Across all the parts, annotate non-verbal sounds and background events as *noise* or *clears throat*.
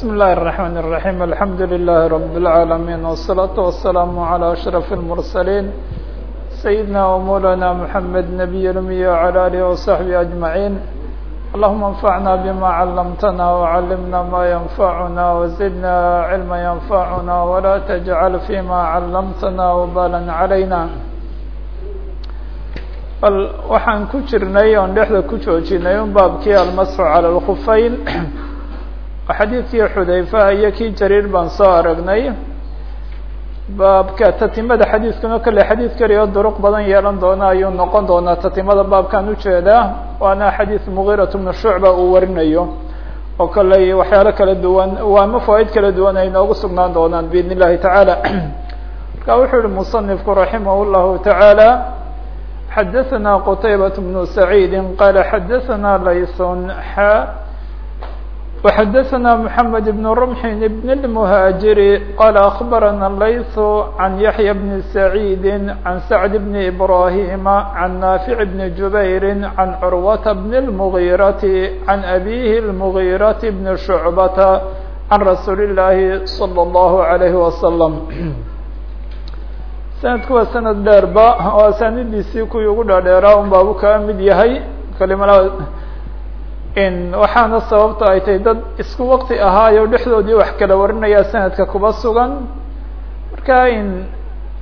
بسم الله الرحمن الرحيم الحمد لله رب العالمين والصلاة والسلام على أشرف المرسلين سيدنا ومولانا محمد نبي الأمي وعلى آله وصحبه أجمعين اللهم انفعنا بما علمتنا وعلمنا ما ينفعنا وزدنا علما ينفعنا ولا تجعل فيما علمتنا وبالا علينا bal waxaan ku jirnay oon dhexda ku joojinay un baabkii almasxu cala alkhufayn xadiidkii xudayfa iyo kii jariir baan soo aragnay baabka tatimada xadiidkuna kale xadiid keliya duruq badan yeelan doona ayuu noqon doonaa. Tatimada baabkan u jeedaa waana xadiid mugiirat bnu shucba uu warinayo oo kale waxyaalo kala duwan waama fawaaid kala duwan ay noogu sugnaan doonaan biidn illahi tacaala marka wuxuu yihi musanifku raximah llahu tacaala xadaثna qutaybat bnu saciidi qaala xadaثna laysun xa وxadaثna محamed بن رمح بن المهاaجiر qال أخbarana layث عan yaحyى بن سعيid عan سعد بن إبراهيم عan نافع بن جubayr عan curwaة بن المغيرة عan أbيه المغيرة بن شعبة عan رasuuل الlahi صلى الله عليه وسلم sanadku waa sanad dheerba oo asaanidiisii kuwii ugu dhaadheeraa un baabu kaa mid yahay kalimala in waxaana sababta ay tahay dad isku wakti ahaayo dhexdoodii wax kala warinaya sanadka kuba sugan. Marka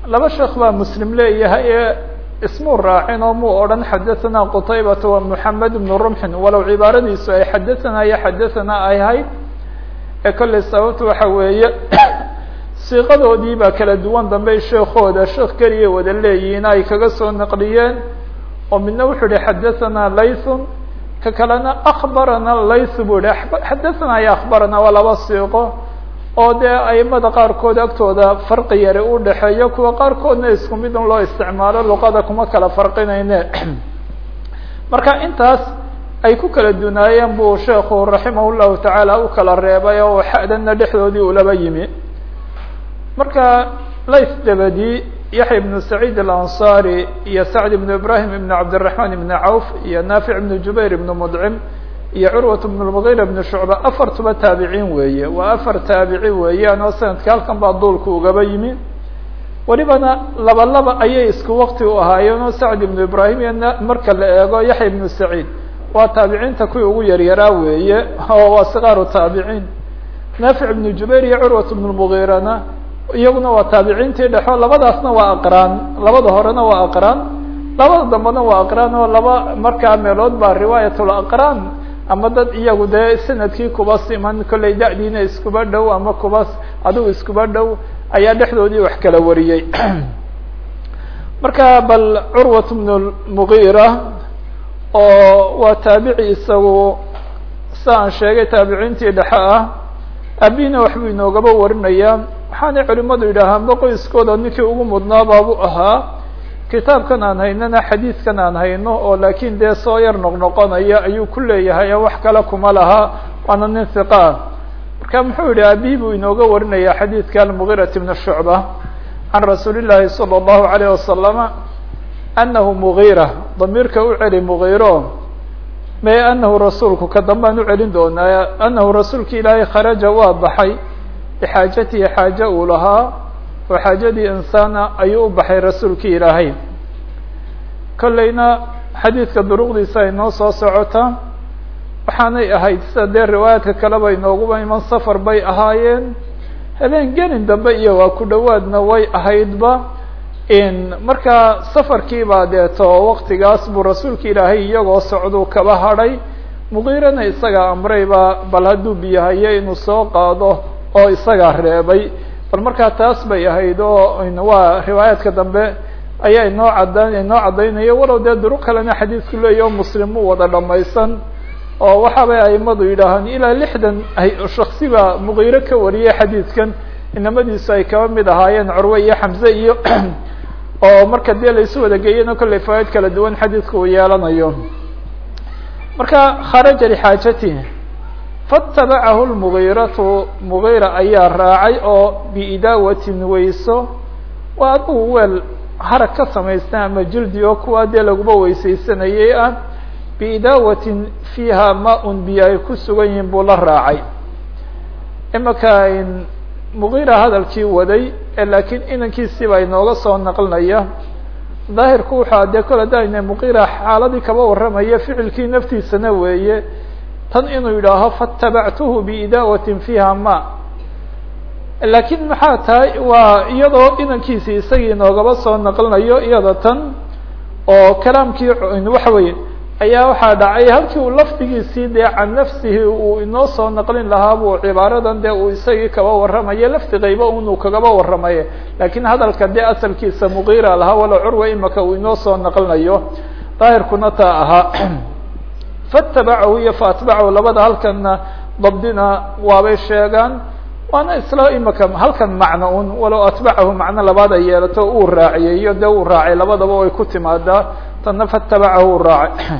laba sheekh baa muslim leeyahay ee ismuu raacin oo muu odhan xadathana qutaybata wa moxamed bnu rumxin. Walow cibaaradiisu ay xadathana iyo xadathana ay ahayd ee kolley sababta waxa weeye *clears throat* siiqadoodii baa kala duwan dambey sheekooda sheekh keliya wada leeyihiin ay kaga soo naqliyeen. Oo midna wuxuu yihi xadathana laythun ka kalena akbarana layth buu yihi xadathana iyo akbarana waa laba siiqo oo dee aimada qaarkood agtooda farqi yari u dhexeeyo kuwa qaarkoodna isku mid un loo isticmaalo luqada kuma kala farqinayne. *clears throat* Marka intaas ay ku kala dunaayeen buu sheekhu raximah llahu tacaala u kala reebay oo xadana dhexdoodii ulaba yimi. Marka lays dabadi yaxya ibnu saciid alanصari iyo sacd ibnu ibrahim ibnu cabdiraحman ibnu cawf iyo naafic ibnu jubayr ibnu mudcim iyo curwat ibnu lmugiira ibnu shucba afartuba taabiciin weeye waa afar taabici weeyaan oo sanadka halkan baa duulku ugaba yimi welibana laba laba ayay isku wakti u ahaayeen oo sacd ibnu ibrahim iyo marka la eego yaxya ibnu saciid waa taabiciinta kuwii ugu yaryaraa weeye oo waa sikaaru taabiciin naafic ibnu jubayr iyo curwat ibnu lmugiirana iyaguna waa taabiciintii dhexo labadaasna waa aqraan labada horena waa aqraan labada dambena waa aqraan oo laba markaa meelood baa riwaayatul aqraan ama dad iyagu dee sannadkii kuba siman kollay da-diina iskuba dhow ama kuba adigu iskuba dhow ayaa dhexdoodii wax kala wariyey. *clears throat* Marka bal curwat bnu mugiira oo waa taabici isagu sa aan sheegay taabiciintii dhexe ah abina waxbuu inoogaba warinayaa waxaanay culimadu yidhaahaanba qoyskooda ninkii ugu mudnaa baabu ahaa. Kitaabkan aan haynana xadiidkan aan hayno oo laakiin dee soo yar noqnoqonaya ayuu ku leeyahay wax kale kuma laha. Waana nin hiqa ah marka muxuu yihi abihi buu inooga warinaya xadiidka almugirat bn shucba can rasuuli llaahi salى اllahu alayh wasalama anahu mugiira damiirka u celi mugiiro me anahu rasuulku ka dambaan u celin doonaa anahu rasuulka ilaahay kharaja waa baxay bixaajatihi xaaje uu lahaa oo xaajadii insaana ayuu u baxay rasuulkii ilaahay kolleyna xadiidka duruqdiisa ay noo soo socotaa waxaanay ahayd sida dee riwaayaadka kaleba inooguba iman safar bay ahaayeen habeen gelin dambe iyo waa ku dhowaadna way ahaydba in markaa safarkiibaa deeto waktigaas buu rasuulka ilaahay iyagoo socduu kaba hadhay mugiirana isagaa amrayba bal hadduu biyahayo inuu soo qaado oo isagaa reebay. Bal markaa taas bay ahayd oo waa riwaayaadka dambe ayaa inoo cadda inoo caddaynayo walow dee duruq kalena xadiidku leeyahy o muslim wada dhamaysan oo waxaabay aimadu yidhaahaan ilaa lixdan shaksi baa mugiiro ka wariyay xadiidkan inamadiisu ay kaba mid ahaayeen curwe iyo xamze iyo *clears throat* oo marka dee laysu wada geeyana kollay fawaaid kala duwan xadiidka uu yeelanayo. Marka kharaja lixaajati faatabacahu lmugiiratu mugiira ayaa raacay oo biidaawatin weyso waa adugu weel harag ka samaysna ama jildi oo kuwaa dee laguba weysaysanayay ah biidaawatin fiiha ma-un biyo ay ku sugan yihiin buu la raacay imaka mugiira hadalkii waday laakiin inankiisii baa inooga soo naqlinaya daahirku wuxua dee kol hadayna mugiira xaaladii kaba warramaya ficilkii naftiisana weeye tan inuu yidhaaho fatabactuhu biidaawatin fiiha ma. Laakiin maxaa tahay? Waa iyadoo inankiisii isagii inoogaba soo naqlinayo iyada tan oo kalaamkii waxa weeye ayaa waxaa dhacay halkii uu lafdigiisii dee can nafsihi uu inoo soo naqlin lahaa buu cibaaradan dee uu isagii kaba warramaye lafdi qayba unuu kagaba warramaye. Laakiin hadalka dee asalkiisa mugiira lahaa wala curwa imaka uu inoo soo naqlinayo daahirkuna taa ahaa *clears throat* faatabacahu iyo faatbacahu labada halkanna dabdina waabay sheegaan waana isla imaka halkan macno un walow atbacahu macno labaad ay yeelato uu raaciyey iyo dee uu raacay labadaba way ku timaadaa tana faatabacahu uu raacay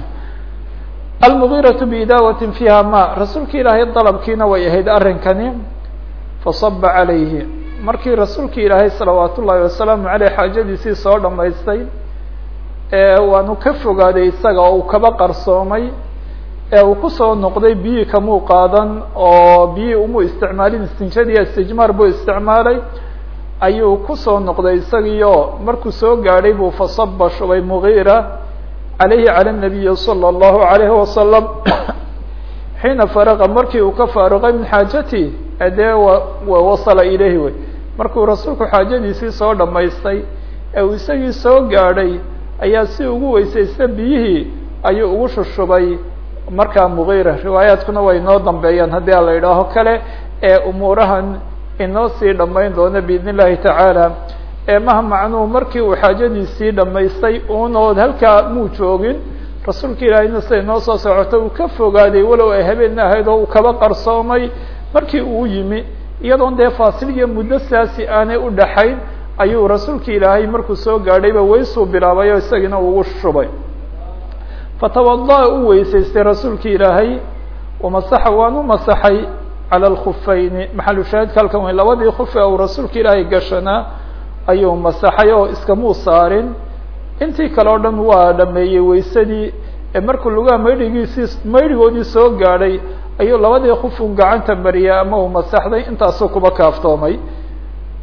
almugiiraةu biidaawatin fiiha ma rasuulka ilaahay dalabkiina way ahayd arrinkani fasaba calayhi markii rasuulka ilaahay salawaat ullaahi wasalaamu aleyh xaajadiisii soo dhamaystay waanu ka fogaaday isaga oo uu kaba qarsoomay ee uu ku soo noqday biyii kamuu qaadan oo biyii umu isticmaalin istinjadiya istijmaar buu isticmaalay ayuu ku soo noqday isagiio markuu soo gaadhay buu fasaba shubay mugiira calayhi cala nabiyi salى اllahu alayhi wasalam *coughs* xiina faraqa markii uu ka faaruqay min xaajati dee wasala ilayhi wey. Markuu rasuulku xaajadiisii soo dhamaystay ee uu isagii soo gaadhay ayaa si ugu weysaysta biyihii ayuu ugu shushubay markaa mugiira riwaayaadkuna way inoo dambeeyaan. Haddii a la idhaaho kale ee umuurahan inoo sii dhamayn doona biidn illahi tacaala. Ee maha macnuhu markii uu xaajadiisii dhamaystay unood halkaa muu joogin? Rasuulka ilaahayna siday noo soo socoto uu ka fogaaday walow ay habeenna ahayd oo uu kaba qarsoomay. Markii uu yimi iyadoon dee faasil iyo muddo siaasi aanay u dhaxayn ayuu rasuulka ilaahay markuu soo gaadhayba weysuu bilaabay oo isagiina ugu shubay fatawada'a u weysaystay rasuulka ilaahay wamasaxa waan u masaxay cala alkhufayni maxalu shaahidka halkan wey labadii kufe uu rasuulka ilaahay gashanaa ayuu masaxay oo iskamuu saarin. Intii kale o dhan waa dhameeyey weysadii ee markuu lugaha maydhigiisii maydhigoodii soo gaadhay ayuu labadii kufun gacanta mariyay ama uu masaxday intaasuu kuba kaaftoomay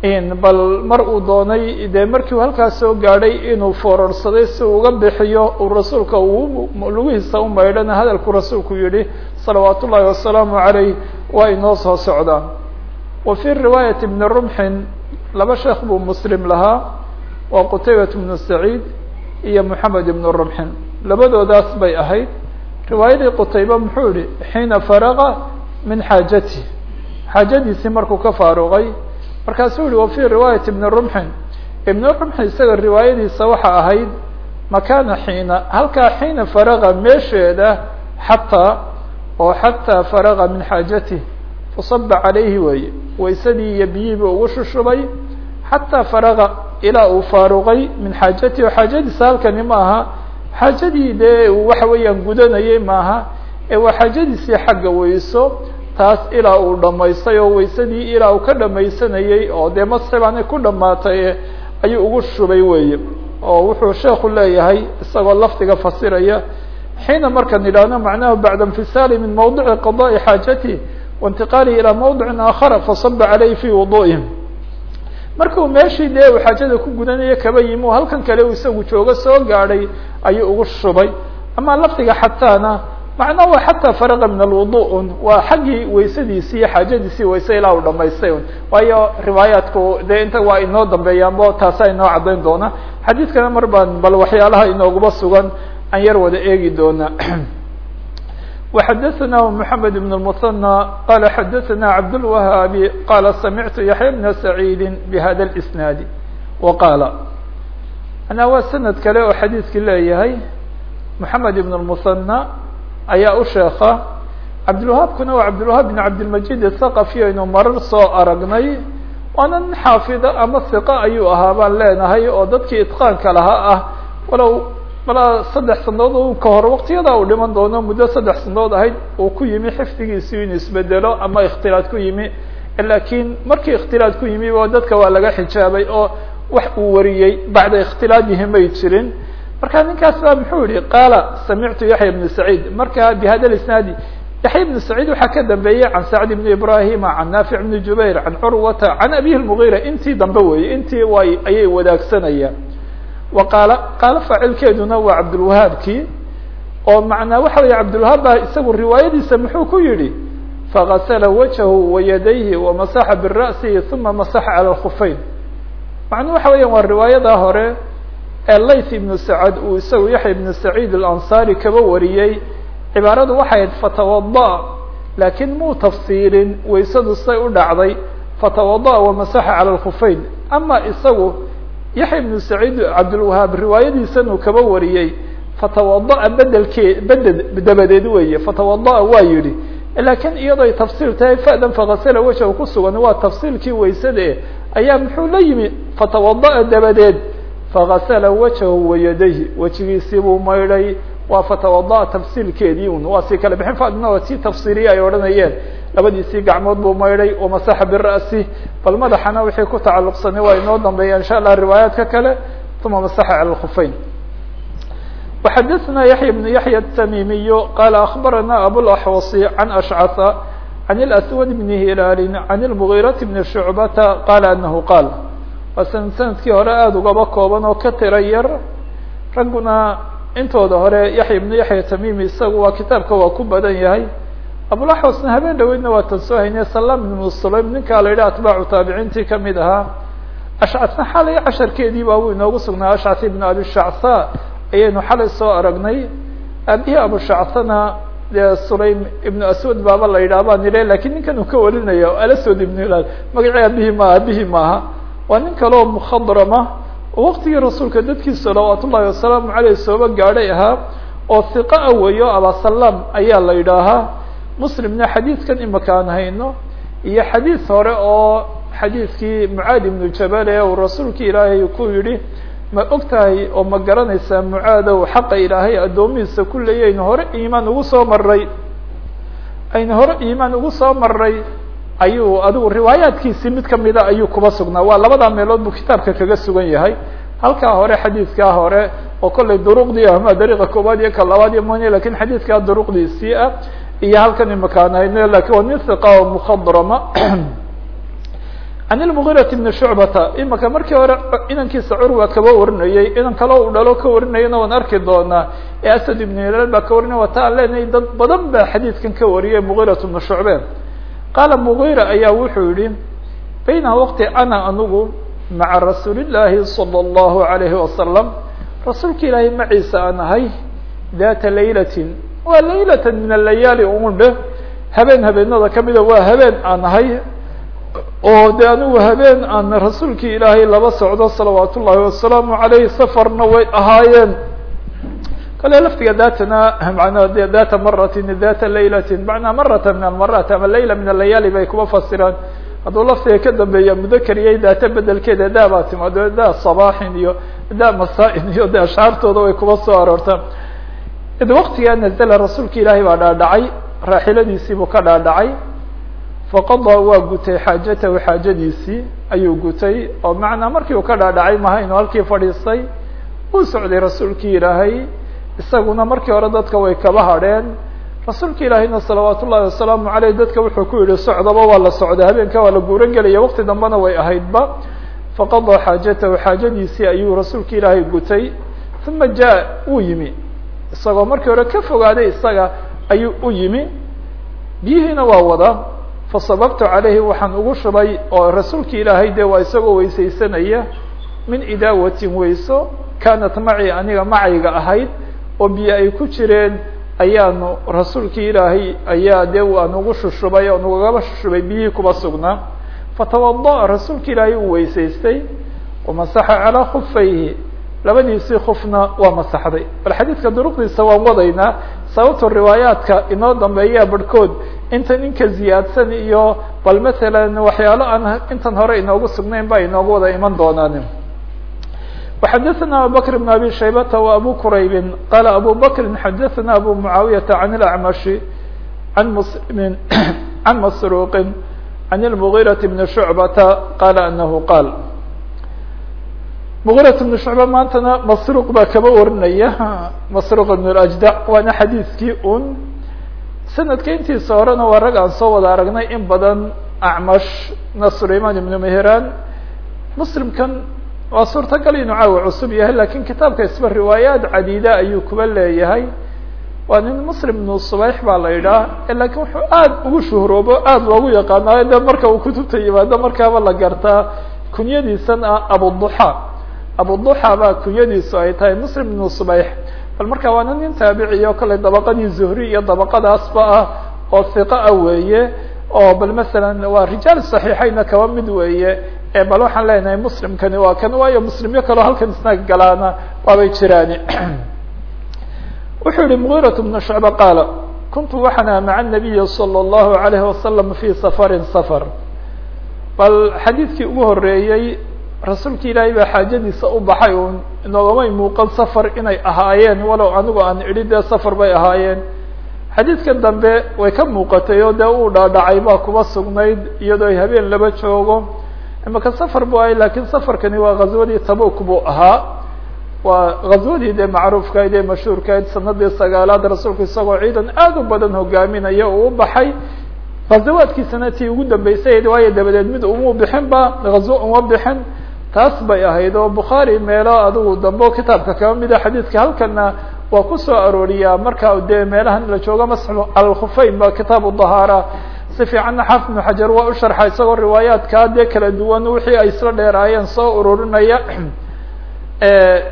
bal mar uu doonay dee markii uu halkaas soo gaadhay inuu foorarsaday si uga bixiyo uu rasuulka uu lugihiisa u maydhana hadalku rasuulku yihi salawaat ullaahi wasalaamu calayh waa inoo soo socdaan wa fii riwaayati bni rumxin laba sheekh buu muslim lahaa waa qutaybat bnu saciid iyo moxamed ibnu rumxin. Labadoodaas bay ahayd. Riwaayadii qutayba muxuu yihi xiina faraqa min xaajati xaajadiisii markuu ka faaruqay markaasuu yihi wa fii riwaayati ibni rumxin. Ibni rumxin isaga riwaayadiisa waxa ahayd makaana xiina halkaa xiina faraqa meesheeda xataa oo xataa faraqa min xaajatih fasaba calayhi weeye. Waysadii iyo biyihiiba ugu shushubay xataa faraqa ilaa uu faaruqay min xaajatihi. O xaajadiisa halkani ma aha xaajadii dee waxa weeyaan gudanayay maaha ee waa xaajadiisii xagga weyso taas ilaa uu dhamaystay oo waysadii ilaa uu ka dhamaysanayey oo dee masxibaanay ku dhamaatay ayuu ugu shubay weeye. Oo wuxuu sheeku leeyahay isagoo lafdiga fasiraya xiina markaan idhaahno macnahu bacda infisaali min mawdici qadaءi xaajatih waintiqaalihi ilaa mawdicin aakhara fasaba caleyhi fi wudu'ihim markuu meeshii dee uu xaajada ku gudanaya kaba yimi halkan kale uu isagu joogo soo gaadhay ayuu ugu shubay. Ama lafdiga xataana macnaa waa xataa faraqa min alwudu un waa xaggii weysadiisii iyo xaajadiisii wayse ilaa uu dhamaystay un waayo riwaayaatku dee inta waa inoo dambeeyaanbo taasaa inoo caddayn doona xadiidkana mar baan bal waxyaalaha inooguba sugan aan yar wada eegi doona وxdثnah *clears throat* محamed بن المثنى qال xdثna cabdالوهاaب qال سمعت يحyى بن سعيد بhda الإسناaد وqاaل أنا waa سند kale oo xadيiثki leeyahay محamed بن المثنى ayaa u sheeka cabdilwahaabkuna waa cabdilwahaab bin cabdilmajid athaqafi aynu marar soo aragnay. Waanan xaafida ama hiqa ayuu ahaa baan leenahay oo dadkii itqaanka lahaa ah walow mala saddex sanadood u ka hor waktiyadaa uu dhiman doono muddo saddex sanadood ahayd uu ku yimi xifdigiisi in isbedelo ama ikhtilaad ku yimi. Lakiin markii ikhtilaad ku yimi dadka waa laga xijaabay oo wax uu wariyey bacda ikhtilaadihi may jirin marka ninkaas baa muxuu yihi qaala samictu yaxya bnu saciid. Marka bihada isnaadi yaxya ibnu saciid waxaa ka dambeeyey can sacd ibni ibrahima can naafic ibni jubayr can curwata can abihi lmugiira intii dambe weeye intii way ayay wadaagsanayaan. Wa qaala qaalo faacilkeeduna waa cabdulwahaabkii oo macnaa waxa weeye cabdulwahaab baa isagu riwaayadiisa muxuu ku yidhi fagasla wajhahu wayadayhi wamasaxa bira'sihi uma masaxa cala lkufayn macnuu waxa weya waa riwaayadaa hore ee layth ibnu sacad uu isagu yaxya ibnu saciid alansaari kaba wariyey cibaaradu waxay ahayd fatawada laakiin muu tafsiirin waysadu say u dhacday fatawada wamasaxa cala lkufayn ama isagu yaxya ibnu saciid cabdulwahaab riwaayadiisanuu kaba wariyey fatawada'a bedelkee beded dabadeed weeye fatawada'a waa yidhi. Laakiin iyadoo ay tafsiil tahay fa'dan fagasala wejha ku waa tafsiilkii waysade ayaa muxuu la yimi fatawada'a dabadeed fagasala wajhahu wayadayhi wejigiisii buu maydhay waa fatawada'a tafsiilkeedii un waa sii kale bixin fadna waa tii tafsiiriye ay odhanayeen labadiisii gacmood buu maydhay wamasaxa bira'si bal madaxana wixii ku tacalluqsanay waa inoo dambeeya insha allah riwaayaadka kale uma masaxa cala lkufayn وxdثna يحyى بن يحyى التmيمي qال أخبرنا أبوالأحوص عن أشعث عن الأسود بن هلال عن المغيرة بن شعبة qال أنه qاaل waa san sannadkii hore aada ugaba kooban oo ka tira yar. Ragguna intooda hore yaxya ibnu yaxya tamimi isagu waa kitaabka waa ku badan yahay. Abulaxusna habeen dhaweydna waa tan soo haynay salaam ibnu sulaym ninkaa la yidhi atbaacu taabiciintii ka mid ahaa. Ashcatna xalay casharkeedii baa wuu inoogu sugnaa ashcat ibnu abi shactha ayaynu xalay soo aragnay. Aabihii abushachtana dee sulaym ibnu aswad baaba la yidhaah baan yidhi lakiin ninkan uu ka warinayo alaswad ibnu ilaal magacii aabihii ma aabihii maaha waa nin kale oo mukhadrama waktigii rasuulka dadkii salawaat ullahi wasalaamu aleyh sooba gaadhay ahaa oo hiqa a weeyo abasalaam ayaa la yidhaahaa. Muslimna xadiidkan imaka aan hayno iyo xadiid hore oo xadiidkii mucaad ibnu jabal ee uu rasuulka ilaahay ku yidhi ma og tahay oo ma garanaysaa mucaadow xaqa ilaahay addoomihiisa ku leeya aynu hore iimaan ugu soo maray aynu hore iimaan ugu soo maray ayuu adigu riwaayaadkiisii mid kamida ayuu kuba sugnaa. Waa labada meelood buu kitaabka kaga sugan yahay. Halkaa hore xadiidkaa hore oo kollay duruqdii ama dariiqa koowaad iyo ka labaad iyo mn laakiin xadiidkaa duruqdiisii ah iyo halkan imakaan hayno laakiin waa nin hiqa oo mukhadrama. *clears throat* Can ilmugirat bni shucbata imaka markii hore inankiisa curwa kaba warinayey inan kale uu dhalo ka warinayana waan arki doonaa. Ee asad ibnu hilaal baa ka warinaya wata aan dad badan baa xadiidkan ka wariyay mugirat bnu shucbe qaala mugira ayaa wuxuu yihi bayna waqti ana anigu maca rasuuli llaahi salى اllahu alayhi wasalam rasuulka ilaahay maciisa aan ahay data laylatin waa laylata min alayaali un dheh habeen habeenada kamida waa habeen aan oo de anigu habeen aan rasuulkii ilaahay laba socdo salawaat ullahi wasalaamu alayh safarna way ahaayeen kale laftiga datana manaa de data maratin data laylatin manaa marata min almarat ama layla min alayaali bay kuba fasiraan. Hadduu laftiga ka dambeeya mudakeriyay daata bedelkeeda da baa timaado da sabaaxin iyo da masaa-in iyo de ashcaartooda way kuba soo aroortaan. Id waktigaa nazla rasuulka ilaahay baa dhaadhacay raaxiladiisiibuu ka dhaadhacay faqadaa waa gutay xaajatahu xaajadiisii ayuu gutay oo macnaa markii uu ka dhaadhacay isaguna markii hore dadka way kaba hadheen. Rasuulka ilaahayna salawaat ullahi wasalaamu aleyh dadka wuxuu ku yihi socdaba waa la socda habeenka waa la guuran gelaya waqti dambena way ahaydba. Faqadaa xaajatahu xaajadiisii ayuu rasuulka ilaahay gutay. Uma jaa uu yimi. Isagoo markii hore ka fogaaday isaga ayuu u yimi. Biyihiina waa wada. Fasababtu calayhi waxaan ugu shubay oo rasuulki ilaahay de waa isagoo weysaysanaya min idaawatin weyso kaanat macii aniga macayga ahayd oo biyo ay ku jireen ayaanu rasuulkii ilaahay ayaa de aan ugu shushubay oon ugaba shushubay biyihii kuba sugnaa fatawada rasuulka ilaahay uu weysaystay wamasaxa calaa khufayhi labadiisii kufna waa masaxday. Bal xadiidka duruqdiisa waan wadaynaa sababto riwaayaadka inoo dambeeya barhkood intan inka ziyaadsan iyo bal masalan waxyaalo aan intan hore inoogu sugnayn ba inoogu wada iman doonaan وxadثna abubكر بن abي شhaybةa وabو qrayb qala abu bكri xadثna abu mعaawiyaةa عan الأعmaشh عan msلm عan masروqi عan المغيرة بن شhuعبةa qala أنه qاl مغيرة بن شhuعبة maantana masروq baa kaba warinaya masروq بن الأجدع waana xadiiskii un sanadka intiisa horena waa rag aan soo wada aragnay in badan acmash na sulayman ibnu mehraan muslimkan waa suurtagal inuu caawa cusub yahay laakiin kitaabka isba riwaayaat cadiida ayuu kuba leeyahay. Waa nin muslim ibnu subayx baa la yidhaah laakiin wuxuu aad ugu shuhroobo aad loogu yaqaanaayo de marka uu kutubta yimaado markaaba la gartaa kunyadiisan ah abuduxa abuduxa baa kunyadiisu ay tahay muslim ibnu subayx bal marka waana nin taabiciyo kale dabaqadii zuhri iyo dabaqadaasba ah oo hiqa ah weeye oo bal masalan waa rijaal saxiixayna kaba mid weeye bal waxaan leenahay muslimkani waa kan waayo muslimyo kaleo halkan isna galaana waabay jiraani *clears throat* wuxuu yihi mgirat bnu shucba qaala kuntu waxaan maca nabiyi salى اllahu alayhi wasalam fi safarin safar. Bal xadiidkii ugu horeeyey rasuulki ilaahay baa xaajadiisa u baxay un inogamay muuqan safar inay ahaayeen walow anigu aan idhi dee safar bay ahaayeen. Xadiidkan dambe way ka muuqatay oo dee uu dhaadhacay baa kuba sugnayd iyadoo habeen laba joogo imaka safar bu ahay laakiin safarkani waa ghazwadii tabuk buu ahaa. Waa ghazwadii dee macruufkahayd ee mashhuurkahayd sanadii sagaalaad rasuulku isagoo ciidan aad u badan hogaaminaya uu u baxay. Ghazawaadkiisana tii ugu dambeysay waayo dabadeed mid uma bixin ba ghazwo uma bixin taas bay ahayd oo bukhaari meelo adigu dambe kitaabka kaba mida xadiidka halkana waa ku soo arooriyaa. Marka dee meelahan la joogo masxu alkhufeyn ba kitaabu dahaara si fiicanna xaafid xajar waa u sharxa isagoo riwaayaadkaa dee kala duwan wixii ay isla dheeraayeen soo ururinaya. *clears throat*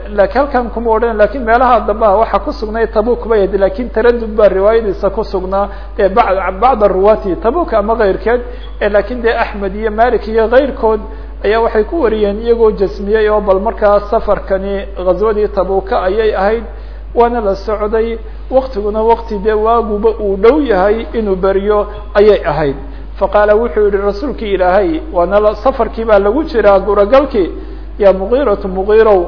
Lakin halkan kuma odhan laakiin meelaha dambeha waxaa kusugnay tabuk bay ahayd laakiin taradud baa riwaayadiisa kusugnaa dee ba bacda ruwati tabuk ama keyrkeed laakiin dee axmed iyo malik iyo keyrkood ayaa waxay ku wariyeen iyagoo jasmiyey oo bal markaa safarkani ghazwadii tabuka ayay ahayd waana la socday waktiguna wakti dee waaguba uu dhow yahay inuu beriyo ayay ahayd. Faqaala wuxuu yihi rasuulki ilaahay waana safarkii baa lagu jiraa guragalkii? Ya mugiiratu mugiirow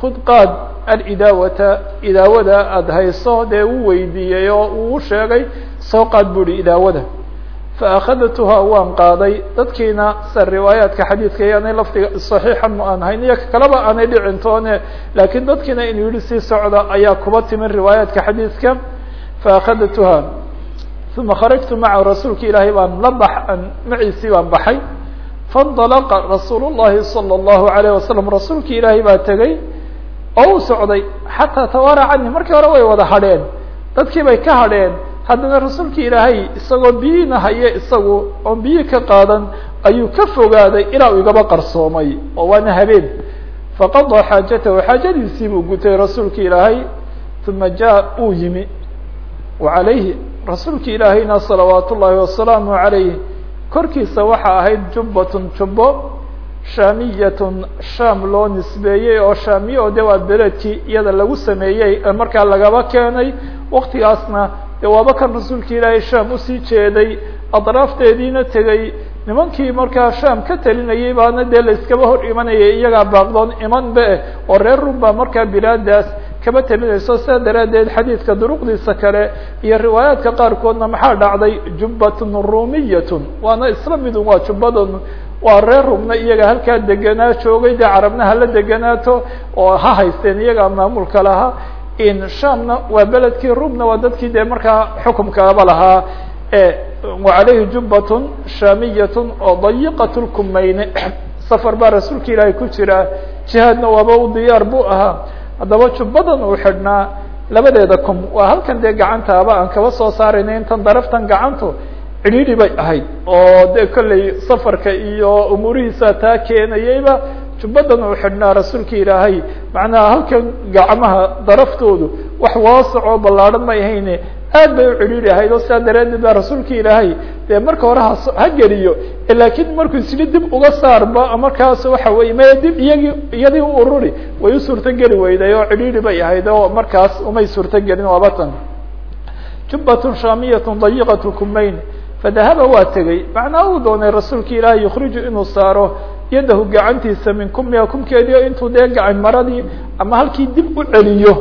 khud qaad alidaawata idaawada aada hayso dee uu weydiiyey oo uu sheegay soo qaad bu hi idaawada faakhadathaa waan qaaday dadkiina sa riwaayaadka xadiidka iyo anay lafdiga saxiixan aan hayn iyo kaleba aanay dhicin toone laakiin dadkiina inuu yihi sii socda ayaa kuba timin riwaayaadka xadiidka faakhadatuhaa uma kharajtu maca rasuulka ilaahay baan la bax maciisii baan baxay faindalaqa rasuul llahi salى اllahu alayh wasalam rasuulkii ilaahay baa tegey oo u socday xataa tawaara cani markii hore way wada hadheen dadkii bay ka hadheen haddana rasuulki ilaahay isagoo biyiina haye isagu oon biyi ka qaadan ayuu ka fogaaday ilaa uu igaba qarsoomay oo waana habeen. Faqadaa xaajatahu xaajadiisii buu gutay rasuulki ilaahay uma jaa uu yimi. Wa calayhi rasuulki ilaahayna salawaat ullaahi wasalaamu calayh korkiisa waxaa ahayd jubbatun jubbo shaamiyatun shaam loo nisbeeyey oo shaamiye oo de waa beledkii iyada lagu sameeyey markaa lagaba keenay waktigaasna de waaba kan rasuulki ilaahay shaam u sii jeeday adraafteediina tegey nimankii markaa shaam ka talinayay baana dee la hor imanayay iyagaa baaqdoon iman be oo reer rum baa markaa bilaadaas kaba talinayso sidaa daraaddeed xadiidka duruqdiisa kale iyo riwaayaadka qaarkoodna maxaa dhacday? Jubbatun rumiyatun waana isla midun waa jubbadan waa reer rumna iyaga halkaa deganaa joogay dee carabna hala deganaato oo ha haysteen iyagaa maamulka lahaa shamna waa beledkii rumna waa dadkii dee markaa xukumkaaba lahaa wacalayhi jubbatun shaamiyatun oo dayiqat lkumayne *clears throat* safar baa rasuulka ilaahay ku jira jihaadna waaba u diyaar buu ahaa. Haddaba jubbadan uu xidhnaa labadeeda kum. Waa halkan dee gacantaaba aan kaba soo saarayna intan daraftan gacantu cidhiidhi bay ahayd oo de kolley safarka iyo umuurihiisa taa keenayeyba jubbadan uu xidhnaa rasuulka ilaahay. Macnaha halkan gacmaha daraftoodu wax waasacoo ballaadhan may ahayne. Aad bay u cidhiidhi ahayd oo sidaa daraaddeed baa rasuulka ilaahay. Dee marka hore ha ha laakiin markuu isli dib uga saarba markaas waxa weye maya dib iyagii iyadii u ururi way u suurto geli weyday oo cidhiidhi bay ahayd oo markaas umay suurto gelin waabatan jubbatun shaamiyatun dayiqat kumayn fadahaba waa tegey. Macnaa uu doonay rasuulka ilaahay yukhriju inuu saaro yadahu gacantiisa min kumia kumkeedii o intuu dee gacan maradii ama halkii dib u celiyo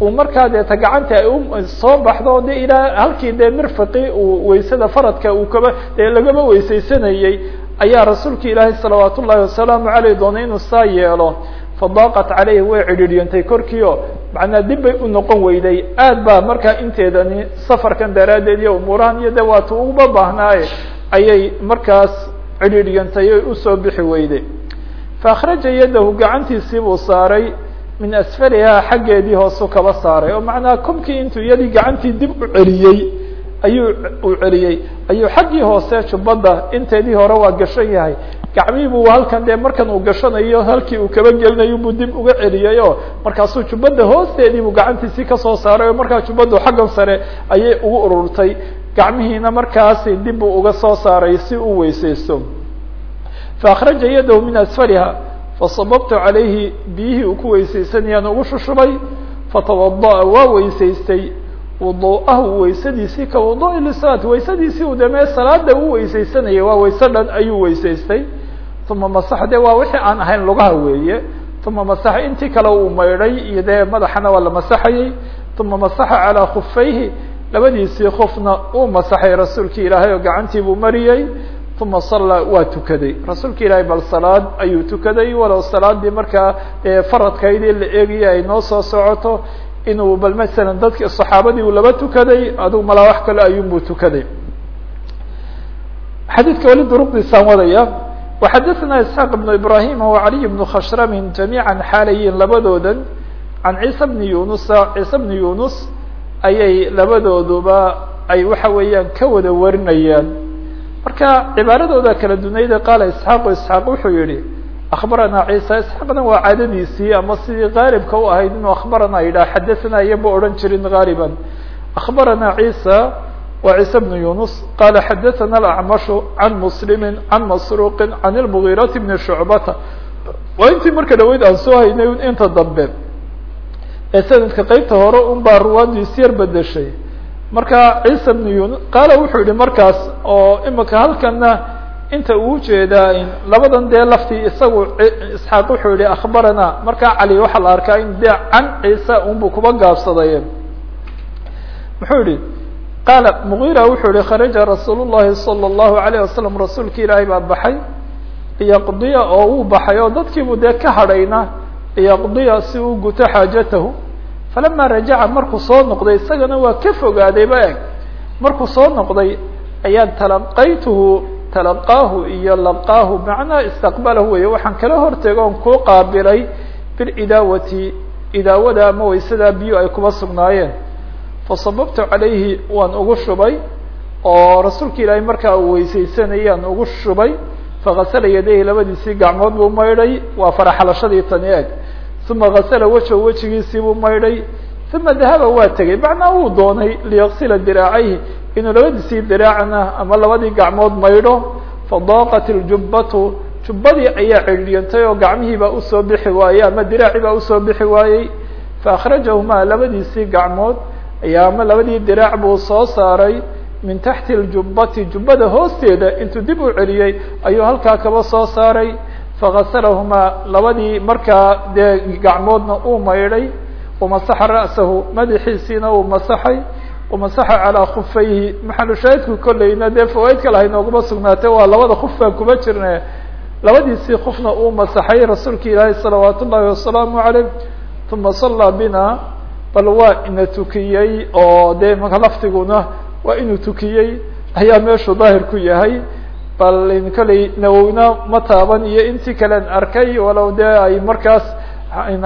uu markaa deeta gacanta ay soo baxdo de ilaa halkii dee mirfaqii uu weysada faradka uu kaba dee lagaba weysaysanayey ayaa rasuulka ilaahay salawaat ullaahi wasalaamu caleyh doonay inuu saa yeelo. Fadaaqat caleyhi way cidhiiryantay korkii oo macnaa dib bay u noqon weyday. Aad baa markaa inteedani safarkan daraaddeed iyo umuurahan iyo de waatu uba baahnaaye ayay markaas cidhiiryantay oy u soo bixi weyday faakhraja yadahu gacantiisii buu saaray min asfalihaa xaggeedii hoosu kaba saaray. Oo macnaa komkii intuu iyadii gacantii dib u celiyey ayuu uu celiyey. Ayuu xaggii hoose jubbadda inteedii hore waa gashan yahay. Gacmihii buu halkan dee markan uu gashanayo halkii uu kaba gelinayo buu dib uga celiyey oo markaasuu jubbadda hoosteedii buu gacantiisii ka soo saaray oo markaa jubbaddu xaggan sare ayay ugu ururtay gacmihiina markaasi dib buu uga soo saaray si uu weysaysto. Faakhraja yadahu min asfaliha fasababtu calayhi biyihii uu ku weysaysanayaan ugu shushubay fatawada'a waa weysaystay. Wudu'ahu weysadiisii ka wudu'i lisalaat weysadiisii uu demee salaada u weysaysanayay waa weyse dhan ayuu weysaystay. Uma masax de waa wixii aan ahayn lugaha weeye. Uma masaxa intii kale uu maydhay iyo dee madaxana waa la masaxayey uma masaxa calaa khufayhi labadiisii kufna uu masaxay rasuulkii ilaahay oo gacantii buu mariyey uma sallaa waa tukaday. Rasuulka ilaahay bal salaad ayuu tukaday walow salaadii markaa faradkaydii la eegaya ay noo soo socoto inuu bal masalan dadki saxaabadii uu laba tukaday adigu malaa wax kale ayuunbuu tukaday. Xadiidka weli duruqdiisaan wadaya waxadaثna isxaaq ibnu ibrahima wacaliy bnu khashramin jamiica xaalayiin labadoodan can ciisa bni yunusa ciise bni yunus ayay labadooduba ay waxa weeyaan ka wada warinayaan. Marka cibaaradooda kala dunayd qaala isxaaqu isxaaq wuxuu yihi akhbaranaa ciisa isxaaqna waa caadadiisii ama sidii qaalibka u ahayd inuu akhbaranaa yidhaha xadaanaa iyo ma odhan jirin qaaliban akhbaranaa ciisa waa ciise bnu yunus qaala xadaana alacmashu can muslimi can masruuqi can lmugiirati bni shucbata. Waa intii marka dhaweyd aan soo ee sanadka qeybta hore un baa ruwaadu isyar bedeshay marka ciisa bnu yunus qaala wuxuu yihi markaas oo imika halkana inta uu u jeedaa labadan dee laftii isagu isxaaq wuxuu yihi akbarana markaa cali waxaa la arkaa in dee can ciisa unbuu kuba gaabsaday muxuu yihi qaala mugiira wuxuu yihi kharaja rasuul llahi salى اllahu wasalam rasuulki ilaahay baa baxay liyaqdiya oo uu baxay oo dadkiibu dee ka hadhayna liyaqdiya si uu guto xaajatahu. Falama rajaca markuu soo noqday isagana waa ka fogaaday ba eg. Markuu soo noqday ayaan talaqaytuhu talaqaahu iyo laqaahu macnaha istaqbalahu wey waxaan kala hortego on kuu qaabilay bilidaawati idaawada ama waysadaa biyo ay kuba sugnaayeen. Fasababtu calayhi waan ugu shubay oo rasuulka ilaahay markaa uu weysaysanayaan ugu shubay fakasala yadayhi labadiisii gacmood buu maydhay waa faraxalashadii tani eg uma gasala wejahu wejigiisii buu maydhay uma dahaba waa tegey macnaa uu doonay liyaksila diraacayhi inuu labadiisii diraacna ama labadii gacmood maydho fadaaqat iljubbatu jubbadii ayaa cidhiyantay oo gacmihii baa u soo bixi waayey ama diraaci baa u soo bixi waayey faakhrajahuma labadiisii gacmood ayaa ama labadii diraac buu soo saaray min taxti ljubbati jubbada hoosteeda intuu dib u celiyey ayuu halkaa kaba soo saaray fagaslahumaa labadii markaa dee gacmoodna uu maydhay wamasaxa ra'sahu madaxiisiina uu masaxay wamasaxa calaa khufayhi maxalu shaahidku kolleyna dee fawaaid kale hay nooguma sugnaatay waa labada kuf baan kuma jirne labadiisii kufna uu masaxay rasuulka ilaahi salawaat ullahi wasalaamu caleyh uma sallaa bina bal waa ina tukiyey oo dee maka laftiguna waa inuu tukiyey ayaa meeshu daahir ku yahay bal kolley nawowna ma taaban iyo intii kalen arkay walow dee ay markaas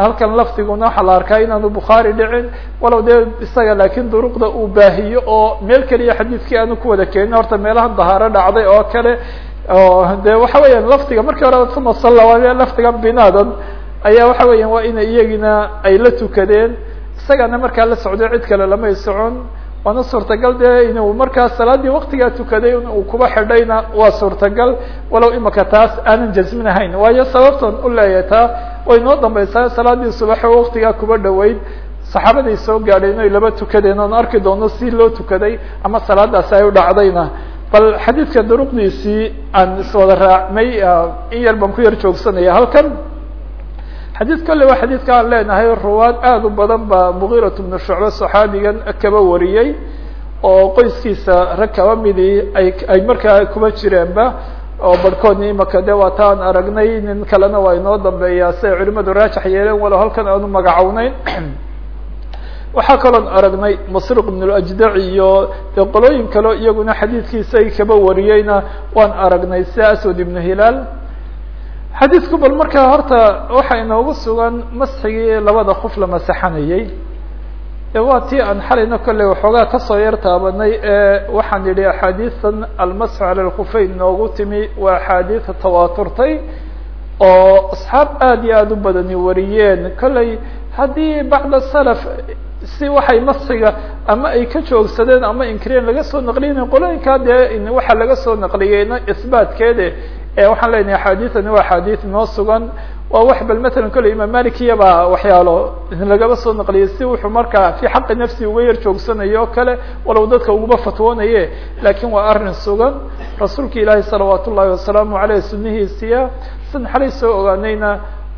halkan laftiguna waxaa la arkaa inaanu bukhaari dhicin walow dee isaga laakiin duruqda uu baahiyo oo meel keliya xadiidkii aanu ku wada keenin horta meelahan dahaaro dhacday oo kale de waxa weeyaan laftiga markii hore uma salla waa laftiga binaadan ayaa waxa weeyaan waa ina iyagina ay la tukadeen. Isagana markaa la socdo cid kale lamay socon waana suurtagal dee inuu markaa salaadii waktigaa tukaday uu kuba xidhayna waa suurtagal. Walow imika taas aanan jasminahayn waayo sababtan u leeyahay taa way noo dambaysaa salaadii subaxo waktigaa kuba dhaweyd saxaabaday soo gaadheen oy laba tukadeen oon arki doono si loo tukaday ama salaadaasi ay u dhacdayna. Bal xadiidka duruqdiisii aan iswada raacmay in yar baan ku yar joogsanaya. Halkan xadiid kolle waa xadiidka aan leenahay ruwaad aada u badan baa mugiirat bnu shucbe saxaabigan kaba wariyey oo qoyskiisa rag kaba midii ay ay markaa kuba jireenba oo barhkoodni imaka de waa taan aragnay nin kalena waa inoo dambeeyaa siay culimadu raajax yeeleen walow halkan aanu magacowneyn *clears throat* waxaa kaloon aragnay masruq ibn اljdac iyo de qolooyin kaleo iyaguna xadiidkiisa ay kaba wariyeyna waan aragnay sida aswad ibnu hilaal xadiidku bal markaa horta waxa inoogu sugan masxigii labada kuf la masaxanayey waa tii aan xalayna kolley waxoogaa ka soo yar taabanay ee waxaan yidhi axaadiisan almasxu cala lkufayn inoogu timi waa axaadiis tawaaturtay oo asxaab aad iyo aada u badani wariyeen. Kolley haddii bacda salaf si waxay masxiga ama ay ka joogsadeen ama inkireen laga soo naqliyen qolooyinkaa dee waxaa laga soo naqliyeyna isbaatkeede waxaan leenahay axaadiisani waa axaadiis inoo sugan. Waa wax bal matalan kolley imaam malikiyaba waxyaalo lagaba soo naqliyay si wuxuu markaa fi xaqi nafsi uga yar joogsanayo o kale walow dadka uguba fatwoonaye. Lakin waa arrin sugan. Rasuulka ilaahi salawaat ullahi wasalaamu aleyh sunihiisiya sidan xalay soo ogaanayna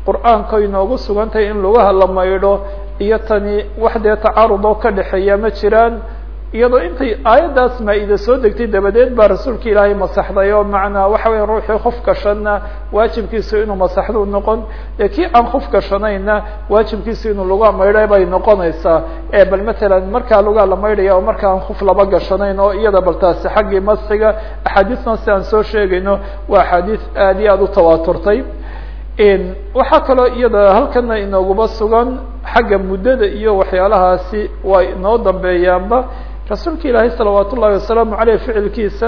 qur'aanka inoogu sugantahay in lugaha la maydho iyo tani wax dee tacaarud oo ka dhexeeya ma jiraan iyadoo intay aayaddaas maa-ida soo degtay dabadeed baa rasuulka ilaahay masaxday oo macnaa waxa weya ruuxii kuf gashanna waajibkiisu inuu masaxdu noqon. Ee kii aan kuf gashanayna waajibkiisu inuu lugaa maydhay bay noqonaysaa. Ee bal matalan markaa lugaa la maydhaya oo marka aan kuf laba gashanayn oo iyada bal taasi xaggii masxiga axaadiisna aan soo sheegayno waa axaadiis aad iyo aada u tawaaturtay. Waxaa kaloo iyada halkana inooguba sugan xagga muddada iyo waxyaalahaasi waa inoo dambeeyaanba rasuulka ilaahay salawaat ullahi wasalaamu aleyh ficilkiisa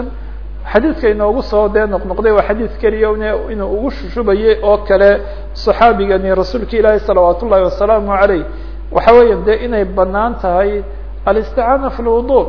xadiidka inoogu soo dee noqnoqday waa xadiid keliya inuu ugu shushubayay oo kale saxaabigani rasuulka ilaahay salawaat ullahi wasalaamu aleyh waxa weya de inay bannaan tahay alisticaana fi lwudu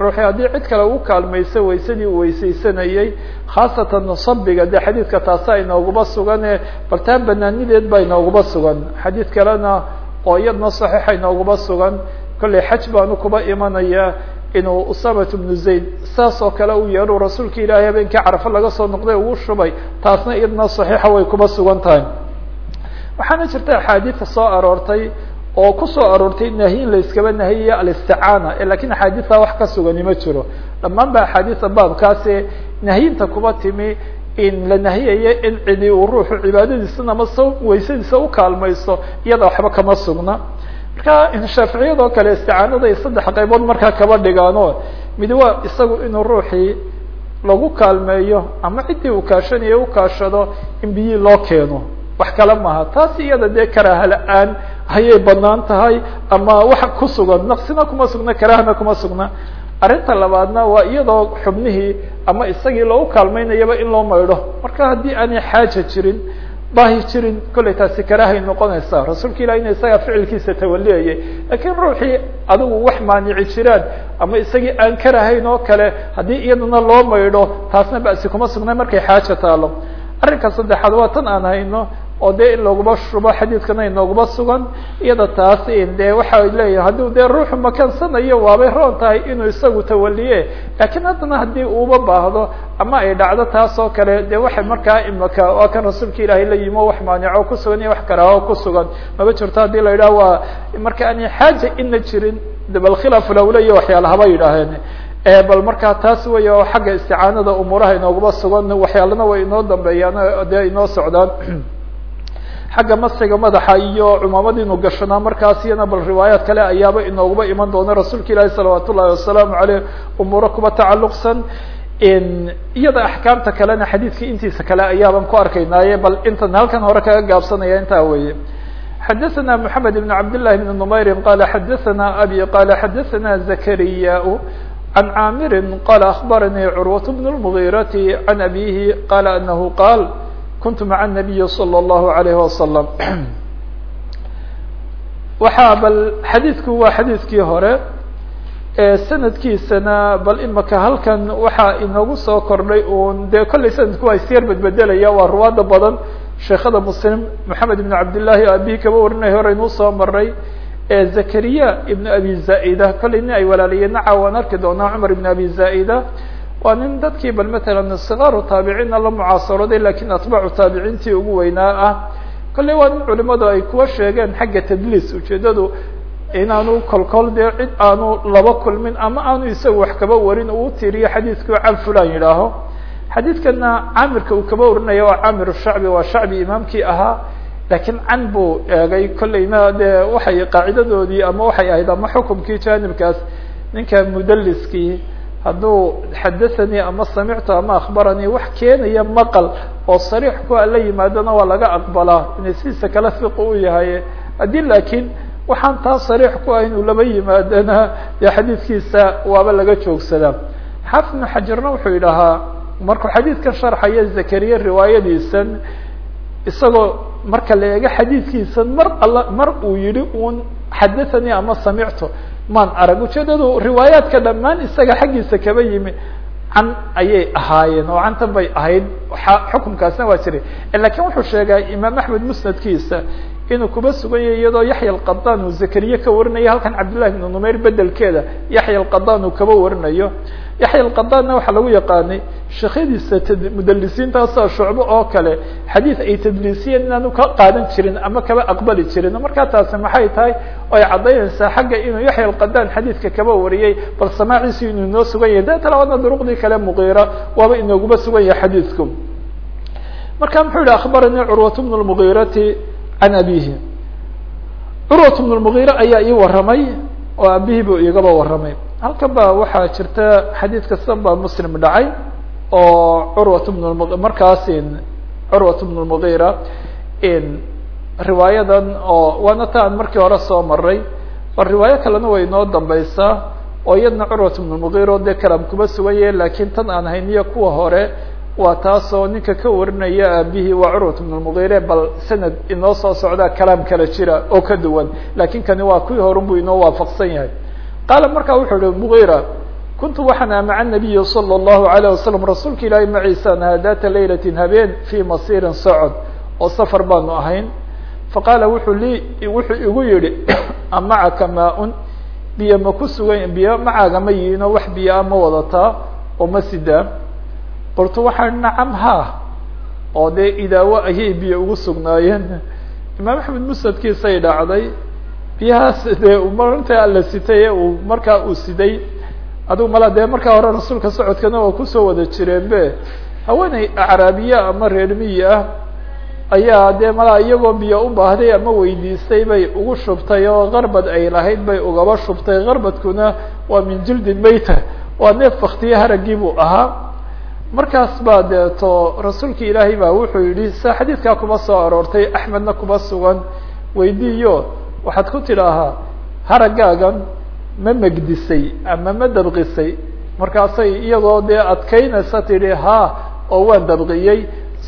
ruuxi haddii cid kale ugu kaalmayso waysadii uu weysaysanayey khaasatan sabiga de xadiidka taasa inooguba sugane bal taa banaanideed baa inooguba sugan. Xadiid kalena oo iyadna saxiixa inooguba sugan. Kolley xaj baanu kuba imanaya inuu usamat bnu zayd saas oo kale u yeedhu rasuulka ilaahay habeenkii carafo laga soo noqday ugu shubay taasna iyadna saxiixa way kuba sugan tahay. Waxaana jirta axaadiida soo aroortay oo ku soo aroortay nahyin la iskaba nahiyayo alisticaana laakiin axaadiisa wax ka sugani ma jiro. Dhammaan ba axaadiisa baabkaasi nahyinta kuba timi in la nahiyayo in cidi uu ruuxu cibaadadiisana ama sa weysadiisa ukaalmayso iyada waxba kama sugna marka shaaficiyadoo kale isticaanada ay saddex qaybood markaa kaba dhigaano mid waa isagu inuu ruuxii lagu kaalmeeyo ama ciddii uu kaashanayo ukaashado in biyi loo keeno. Wax kale maaha. Taas iyada dee karaaha la'aan ayay bannaan tahay ama wax ku sugan. Naqsina kuma sugna karaahana kuma sugna. Arrinta labaadna waa iyadoo xubnihii ama isagii loogu kaalmeynayaba in loo maydho. Marka haddii aanay xaaja jirin baahi jirin kollay taasi karaahay noqonaysa rasuulka ilah ina isagaa ficilkiisa tawaliyayay lakiin ruuxii adigu wax maanici jiraan ama isagii aan karahayn oo kale haddii iyadana loo maydho taasna basi kuma sugna markay xaaja taalo arrinka saddexaad waa tan aan hayno oo dee in looguba shubo xadiidkana inooguba sugan iyada taas de waxa leeyahay haddii dee ruuxu makansanayo waabay roon tahay inuu isagu tawaliye lakiin haddana haddii uuba baahdo ama ay dhacdo taas oo kale de waxay markaa imaka waa kan rasuulka ilaahay la yimo wax maanico kusugan iyo wax karaaho kusugan maba jirto haddii la yidhaha waa marka aanay xaaja ina jirin bal khilaafu lawla iyo waxyaala haba yidhaaheen bal markaa taas wey oo xagga isticaanada umuuraha inooguba sugan waxyaalana way inoo dambeeyaan dee inoo socdaan *clears throat* xagga masxiga madaxa iyo cumaamad inuu gashanaa markaas iyana bal riwaayaat kale ayaaba inooguba iman doona rasuulka ilaahi salawaat ullahi wasalaamu aleyh umuuro kuba tacaluqsan iyada axkaamta kalena xadiidka intiisa kale ayaaban ku arkaynaaye bal intan halkan hore kaga gaabsanaya intaa weeye xadaثna mحamed بn cabd لlahi بn نmayri qala xadaثna abi qala xadaثna zakariya عن عاmr qال أخبرني cروة بن المغيرة عن أبيه قال أنه قال كنت مع النبي صلى الله عليه وسلم waxa bal xadيiثku waa xadيiثkii hore sanadkiisana bal imaka halkan waxa inoogu soo kordhay un de kollay sanadku waa isyar bedbedelaya waa ruwaada badan sheekada mslim محamed بن cabd للahi abi kaba warinay hore inuu soo maray zakariya ibn abi zaida kollay nin ay walaaliyeen naca waan arki doonaa cumar ibn abi zaida waa nin dadkii bal matalan sikaaru taabiciinna la mucaasarooday laakiin atbaacu taabiciintii ugu weynaa ah. Kollay waa nin culimadu ay kuwa sheegeen xagga tadliis ujeedadu inaanu kolkol dee cid aanu laba kulmin ama aanu isaga wax kaba warin uu tiriyo xadiidku can fulan yidhaaho. Xadiidkana camirka uu kaba warinaya waa camir shacbi waa shacbi imaamkii ahaa. Lakiin can buu eegay kolleyna dee waxay qaacidadoodii ama waxay ahayd ama xukumkii janibkaas ninka mudaliskii hadduu xadathanii ama samictu ama akhbaranii wax keenaya maqal oo sariix kua la yimaadona waa laga aqbalaa inay sidiisa kala fiqi u yahay haddii laakiin waxaan taa sariix ku ah inuu laba yimaadana dee xadiidkiisa waaba laga joogsadaa. Xaafid ibnu xajarna wuxuu yidhahaa markuu xadiidkan sharxaya zakariya riwaayadiisan isagoo marka la eego xadiidkiisa mar alla mar uu yihi un xadathanii ama samictu maan arag ujeedadu riwaayaadka dhammaan isaga xaggiisa kaba yimi. Can ayay ahaayeen oo cantan bay ahayd. Xukumkaasna waa jiray laakiin wuxuu sheegay imaam axmed musnadkiisa inuu kuba sugan yahay iyadoo yaxya alqadan uu zakariye ka warinayo halkan cabdillahi ibnu numayr bedelkeeda yaxya alqadan uu kaba warinayo. Yaxya alqadanna waxaa lagu yaqaanay sheekyadiisa mudalisiintaasoo shucbo oo kale. Xadiid ay tadliisiyeen inaanu ka qaadan jirin ama kaba aqbali jirin. Markaa taasi maxay tahay ay caddaynaysaa xagga inuu yaxya alqadan xadiidka kaba wariyey bal samaaciisu inuu inoo sugan yahay. Deeta labaadna duruqdii kale muqiira waaba inooguba sugan yahay xadiidku. Marka muxuu yihi akhbaranii curwat bnu lmugiirati can abihi curwat bnu lmugiira ayaa ii waramay oo aabihii buu igaba waramay halkan ba waxaa jirta xadiid kastan baa muslim dhacay oo curwat bn markaas curwat bn lmugiira riwaayadan oo waana ta aan markii hore soo maray bal riwaayo kalena way inoo dambaysaa oo iyadna curwat ibnulmugiiro dee kalam kuma suganye laakiin tan aan hayniyo kuwa hore waa taasoo ninka ka warinaya aabihii waa curwat ibnulmugiire bal sanad inoo soo socda kalaam kala jira oo ka duwan laakiin kani waa kuwii horun buu inoo waafaqsan yahay. Qaala markaa wuxuu uhi mugiira kuntu waxaan aha maca nabiyi sala allahu alayh wasalam rasuulka ilaahay maciisaan ahaa data laylati habeen fii masiirin socod oo safar baanu ahayn faqaala wuxuu lii wuxuu igu yihi *coughs* amacaka maa-un biyo ma ku sugan biyo macaaga ma yihiinoo wax biyoa ma wadataa oo ma sidaa qultu waxaan nacam ha. Oo dee idaawo ayay biyo ugu sugnaayeen. Imaam axmed musnadkiisay dhacday biyahaas dee marinta alla sitay uu markaa uu siday adigu mala dee markaa hore rasuulka socodkana waa ku soo wada jireen be haweeney acraabiye ama reer miyi ah ayaa dee malaa iyagoo biyo u baahday ama weydiistay bay ugu shubtay oo karbad ay lahayd bay ugaba shubtay. Karbadkuna waa min jildi mayta waa neef faktiye haragii buu ahaa. Markaas baa deeto rasuulka ilaahay baa wuxuu yihi sa xadiidkaa kuma soo aroortay axmedna kuma sugan. Weydiiyo waxaad ku tidhaahaa haraggaagan ma megdisay ama ma dabqisay. Markaasay iyadoo dee adkaynaysa tidhi ha oo waan dabqiyey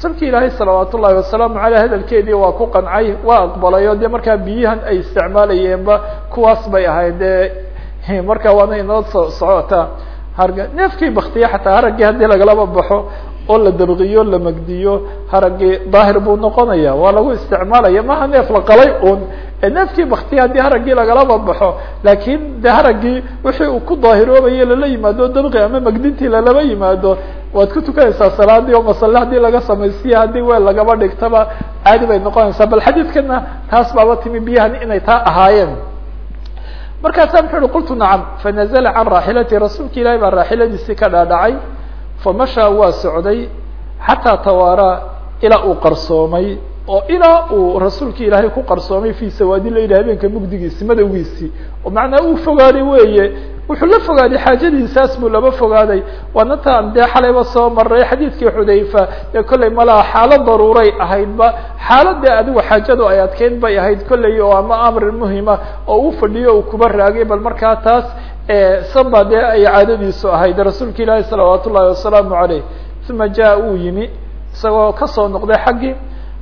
rasuulka ilaahay salawaat ullahi wasalaamu aleyh hadalkeedii waa ku qancay waa aqbalay oo dee markaa biyahan ay isticmaalayeenba kuwaas bay ahayd. Dee markaa waana inoo so socotaa harga neefkii baktiye xataa haraggii haddii lagalaba baxo oo la dabqiyo la megdiyo haraggii daahir buu noqonaya waa lagu isticmaalaya. Maha neef la qalay un neefkii baktiye haddii haraggii lagalaba baxo laakiin de haraggii wixii uu ku daahiroobaye lala yimaado dabqi ama megdintii lalaba yimaado. Waad ku tukanaysaa salaadii oo masale laga samaysiya haddii weel lagaba dhigtaba caadi bay noqonaysaa. Bal xadiidkana taas baaba timi biyahan inay taa ahaayeen. Markaasa muxuu uhi qultu nacam fanazla can raaxilati rasuulka ilahi baa raaxiladiisii ka dhaadhacay. Famashaa waa socday xataa tawaaraa ilaa uu qarsoomay oo ilaa uu rasuulka ilaahay ku qarsoomay fi sawaadi layli habeenka mugdigiisi madowgiisii oo macnaa uu fogaaday weeye. Wuxuu la fogaaday xaajadiisaas buu laba fogaaday. Waana taan dee xalayba soo maray xadiidkii xudayfa ee kollay malaha xaalad daruuray ahaydba. Xaaladee adigu xaajadu ay adkeyn bay ahayd kollay oo ama amrin muhima oo uu fadhiyo uu kuba raagay bal markaa taas sanba dee ay caadadiisu ahayd. Rasuulka ilaahi salawaat ullahi wasalaamu aleyh uma jaa uu yimi isagoo ka soo noqday xaggii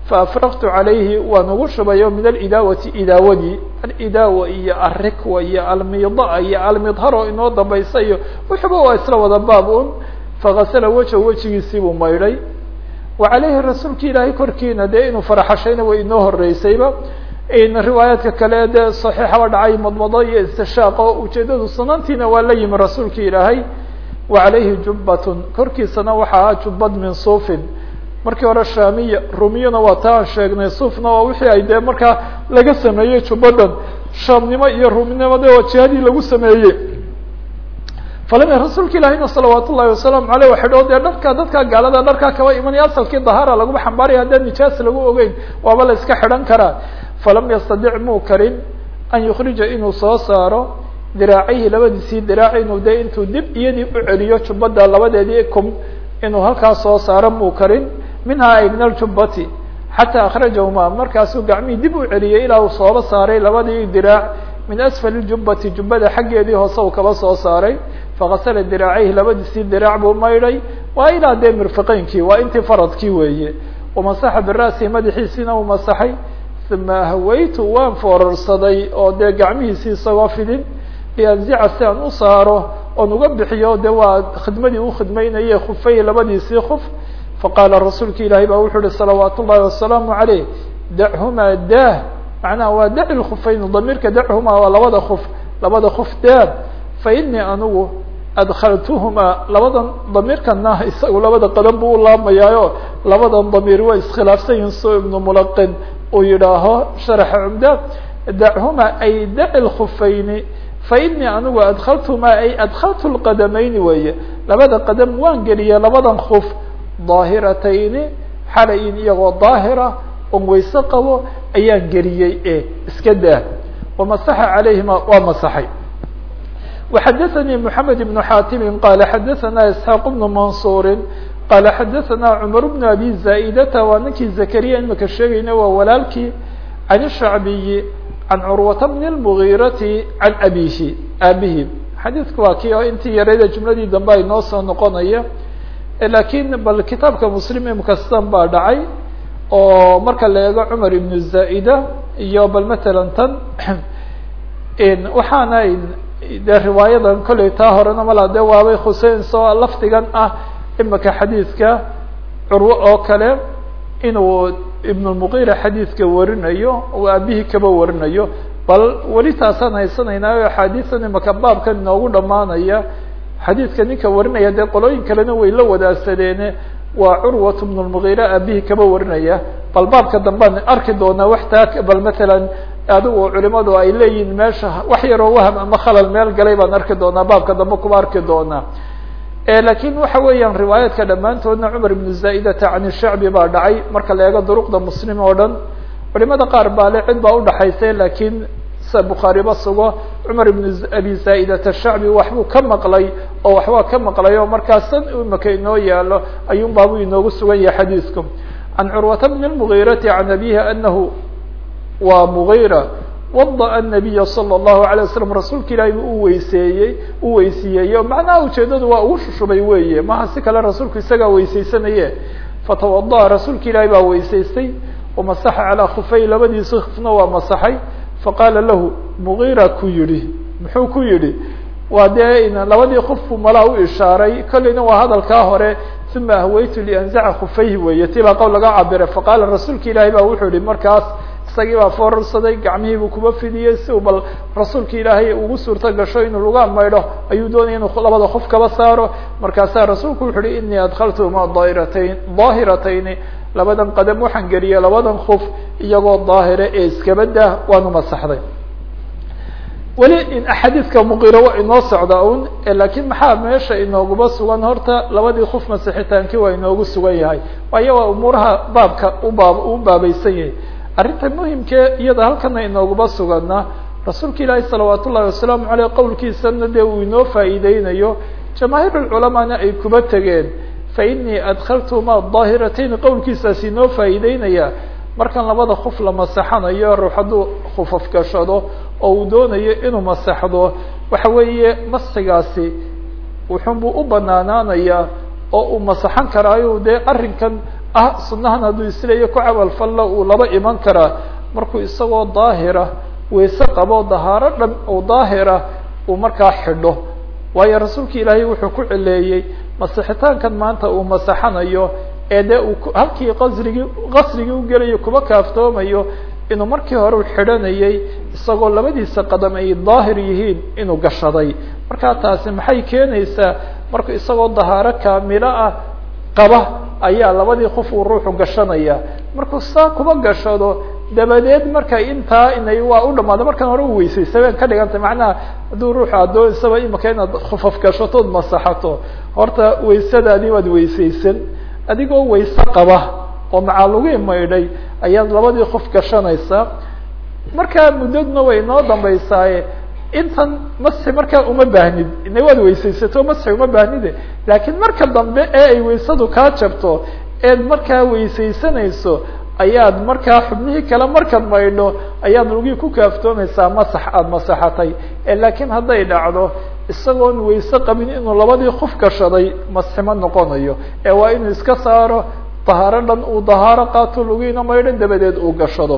faafraqtu calayhi waan ugu shubayo min alidaawati idaawadii alidaawa iyo alrikwa iyo almida iyo almidharo inoo dambaysa iyo wuxuba waa isla wada baab un fagasala weja wejigiisii buu maydhay wa calayhi rasuulka ilaahay korkiina dee inuu faraxashayna way inoo horeysayba riwaayaadka kale dee saxiixaba dhacay madmado iyo istishaaqo ujeedadu sunantiina waa la yimi rasuulka ilaahay wa calayhi jubbatun korkiisana waxaa ah jubbad min suufin markii hore shamiya rumiyana waa ta aan sheegnay suufna waa wixii ay dee markaa laga sameeyey jubbadan. Shaamnimo iyo ruminimo de waa jihadii lagu sameeyey. Falama rasuulka ilaahina salawaat ullahi wasalaamu aleyh waxay dhao dee dharka dadka gaalada dharkaa kaba imanaya asalkii dahaara laguma xambaaraya haddaan nijaas lagu ogeyn waaba la iska xidhan karaa falam yastadic muu karin an yukrija inuu soo saaro diraacayhi labadiisii diraac inuu de intuu dib iyadii u celiyo jubbada labadeedii kum inuu halkaas soo saaro muu karin minhaa ay min aljubbati xataa akrajahuma markaasuu gacmihii dib u celiyey ilaa uu sooba saaray labadii diraac min asfali jubbati jubbada xaggeedii hoose uu kaba soo saaray. Fakasala diraacayhi labadiisii diraac buu maydhay. Waa ilaa dee mirfiqeynkii waa intii faradkii weeye. Wamasaxa bira'si madaxiisiina uu masaxay. Uma hawaytu waan foorarsaday oo dee gacmihiisii isagoo fidin. Lianzica si aan u saaro oon uga bixiyo. De waa khidmadii u khidmaynaye khufay labadiisii kuf faqaala rasuulka ilaahay baa wuxuu uhi salawaat ullahi wasalaamu caleyh dachumaa daah macnaha waa daci lkufayn damiirka dachumaa waa labada kuf labada kuf daah fa inii anigu adkaltuhumaa labadan damiirkana isagu labada qadan buu u laamayaayo labadan damiir waa iskhilaafsan yihiin soo ibnu mulaqin uu yidhaaho sharaxa cumda dachumaa ay daci lkufayni fa inii anigu adkaltumaa ay adkaltu lqadamayni weeye. Labada qadam waan geliya labadan kuf daahiratayni xalayin iyagoo daahira on wayse qabo ayaan geliyey e iska daa wamasaxa calayhima waa masaxay وxadثnي محamed بن xاtimi qala xadaثna isحاaq بن maنصuuri qala xadaثna cmar بن abi zaئdata waa ninkii zakariya imika sheegayna waa walaalkii can الshacbiyi can curwata bn الmغirati can abihi aabihi xadiidku waa kii oo intii yarayda jumladii dambe ay noo soo noqonaya laakiin bal kitaabka muslim imika sidan baa dhacay oo marka la eego cumar ibn zaئda iyo bal matalan tan *clears throat* waxaana de riwaayadan kolley taa horena mala de waabay khuseyn soo lafdigan ah imika xadiidka curwo oo kale inuu ibn lmuqira xadiidka warinayo oo aabihii kaba warinayo. Bal weli taasaan haysanaynaayo axaadiisan imika baabkan inoogu dhamaanaya xadiidka ninka warinaya dee qolooyin kalena way la wadaagsadeene waa curwat bn lmugiira aabihii kaba warinaya. Bal baabka dambaan arki doonaa wax taa bal matalan adigu culimadu ay leeyihiin meesha wax yaroo waham ama khalal meel galay baan arki doonaa baabka dambe kuma arki doonaa. Lakin waxa weeyaan riwaayaadka dhammaantoodna cumar ibn zaidata can shacbi baa dhacay marka la eego duruqda muslim oo dhan. Culimada qaar baa le cid baa udhaxaysa laakiin sa bukhaariba sugo cumar ibn abi zaidata shacbi waxbuu ka maqlay oo waxbaa ka maqlay oo markaasan imika inoo yaalo ayuun baabuu inoogu sugan yahay xadiidku can curwata bn lmugiirati can abihi anahu waa mugiira wadaأ الnabiya salى الlahu عalيه waslm rasuulka ilaahi buu u weyseeyey u weysiiyeeyo macnaha ujeedadu waa ugu shushubay weeye maha si kale rasuulku isagaa weyseysanaye fatawadaأa rasuulka ilaahi baa weysaystay wamasaxa calىa khufay labadiisi kufna waa masaxay faqaala lahu mugiira ku yihi muxuu ku yihi waa dee labadii kufku malaa u ishaaray kolleyna waa hadalkaa hore uma ahwaytu lianzaca khufayhi weeye baa qowl laga cabiray faqaala rasuulka ilaahi baa wuxuu yihi markaas isagii baa foorarsaday gacmihii buu kuba fidiyey si bal rasuulka ilaahay ugu suurto gasho inuu lugaa maydho ayuu doonaya inuu labada qof kaba saaro. Markaasaa rasuulku wuxu uhi inii adkaltuhuma daahiratayn daahiratayni labadan qadam waxaan geliyay labadan kuf iyagoo daahire ee iskaba dah waanu masaxday. Weli axaadiidka muqiro waa inoo socda un laakiin maxaa meesha inooguba sugan? Horta labadii kuf masixitaankii waa inoogu sugan yahay. Waayo waa umuuraha baabka ubaab u baabaysan yahay. Arrinta muhimkee iyada halkana inooguba sugana rasuulka ilaahi salawaat ullahi wasalaamu aleyh qowlkiisana dee uu inoo faa'iideynayo jamaahiir culamaana ay kuba tegeen fa inii adkaltuhuma daahiratayn qowlkiisaas inoo faa'iideynaya markan labada kuf la masaxanayo ruux hadduu khufaf gashado oo uu doonayo inuu masaxdo waxa weeye masxigaasi wuxunbuu u banaanaanayaa oo uu masaxan karaayo dee arrinkan ah sunahan hadduu isleeya ku camal falla uu laba iman karaa. Markuu isagoo daahira wayse qabo dahaaro dhan oo daahira uu markaa xidho. Waayo rasuulka ilaahay wuxuu ku cileeyey masixitaankan maanta uu masaxanayo ee dee uu halkii qasrigii qasrigii u gelayo kuba kaaftoomayo inuu markii hore u xidhanayay isagoo labadiisa qadam ay daahir yihiin inuu gashaday. Markaa taasi maxay keenaysaa? Marka isagoo dahaaro kaamilo ah qaba ayaa labadii qof uu ruuxu gashanaya. Markuu saa kuba gashado dabadeed marka intaa inay waa u dhamaado markan hore u weysaysa bay ka dhigantay macnaha hadduu ruuxu addoonsaba imaka inaad khufaf gashatood masaxato. Horta weysadaadii waad weysaysan adigoo wayse qaba oo macaalugii maydhay ayaad labadii qof gashanaysaa markaa muddaduna way inoo dambaysaaye. Intan masxi markaa uma baahnid ina waad weysaysato masxi uma baahnide laakiin marka dambe ee ay weysadu kaa jabto eed markaa weysaysanayso ayaad markaa xubnihii kale markaad maydho ayaad lugii ku kaaftoonaysaa masax aada masaxatay. Laakiin hadday dhacdo isagoon wayse qabin inuu labadii qof gashaday masxima noqonayo. Ee waa inuu iska saaro dahaaro dhan uu dahaaro qaato lugiina maydhan dabadeed uu gashado.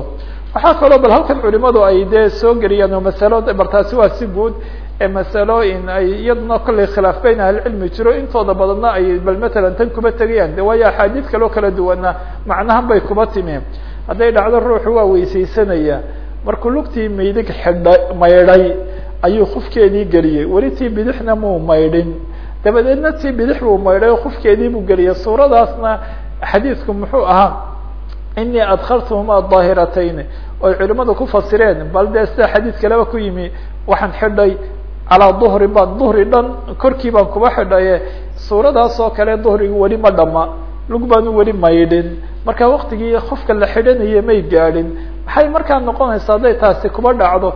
Waxaa kaloo bal halkan culimadu ay dee soo geliyaan oo masalo bartaasi waa si guud ee masalooyin ay iyaduna kollay khilaaf beyn ahlicilmi jiro. Intooda badanna ay bal matalan tan kuba tegayaan. De waayo axaadiid kaloo kala duwana macnahan bay kuba timi. Hadday dhacdo ruuxu waa weysaysanaya. Markuu lugtii maydig xidha maydhay ayuu qofkeedii geliyey. Weli tii bidixna muu maydhin? Dabadeedna tii bidix buu maydhay oo qofkeedii buu geliyey. Suuradaasna xadiidku muxuu ahaa inii adkaltuhuma daahiratayn. Oy culimadu ku fasireen bal dee sida xadiid kaleba ku yimi waxaan xidhay calaa duhri baan duhri dhan korkii baan kuba xidhaye. Suuradaas oo kale duhrigi weli ma dhama lug baanu weli maydhin. Marka waktigii qofka la xidhanaya may gaadhin. Maxay markaa noqonaysaa hadday taasi kuba dhacdo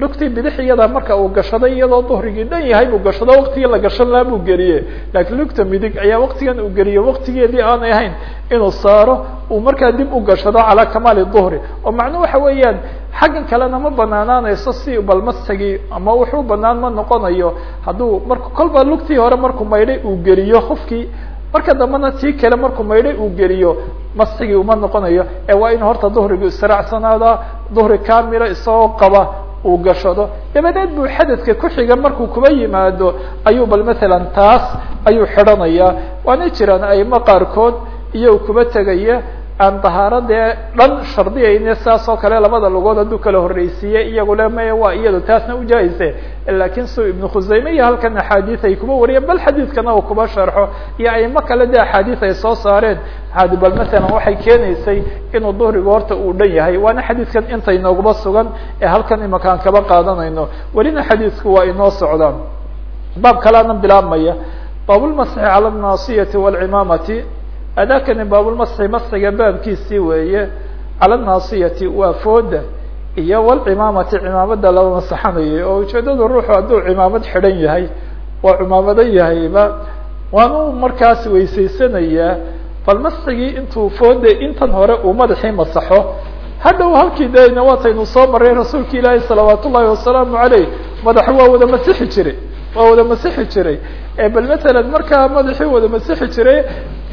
lugtii bidix iyada marka uu gashaday iyadoo duhrigii dhan yahay buu gashado waktigii la gashan laha buu geliye laakiin lugta midig ayaa waktigan uu geliye waktigeedii aanay ahayn inuu saaro uu markaa dib u gashado calaa kamaali duhri. Oo macnuu waxa weeyaan xaggan kalena ma banaanaanayso si bal masxigii ama wuxuu banaan ma noqonayo. Hadduu marka kolba lugtii hore markuu maydhay uu geliyo qofkii marka dambena tii kale markuu maydhay uu geliyo masxigii uma noqonayo. Ee waa in horta duhrigu israacsanaada duhri kamila isagoo qaba uu gashado. Dabadeed buu xadadka ku xiga markuu kuba yimaado ayuu bal matalan taas ayuu xidhanayaa. Waana jiraan aimo qaarkood iyo kuba tegaya aan dahaaradee dhan shardiyayne saas oo kale labada lugood hadduu kala horreysiiye iyagu le maya waa iyado taasna ujaayise laakiin su ibnu khusayme iyo halkan axaadiis ay kuba wariyeen bal xadiidkana uu kuba sharxo. Iyo aimo kale de axaadiis ay soo saareen hadi bal matalan waxay keenaysay inuu duhrigu horta uu dhan yahay. Waana xadiidkan inta inoogaba sugan ee halkan imakaan kaba qaadanayno. Welina xadiidku waa inoo socdaan. Baab kaleana bilaabmaya. Baabulmasxi cala alnaasiyati waalcimaamati adakani baabulmasxi masxiga baabkiisii weeye. Cala naasiyati waa fooda iyo walcimaamati cimaamada laba masaxanayay. Oo ujeedada ruuxu hadduu cimaamad xidhan yahay waa cimaamado yahayba waanu markaas weysaysanayaa bal masxigii intuu fooda intan hore uu madaxii masaxo. Hadhow halkii dena waataynu soo maray rasuulka ilaahi salawaat ullahi wasalaamu aleyh madaxu waa wada masixi jiray. Waa wada masixi jiray. Bal matalan markaa madaxii wada masixi jiray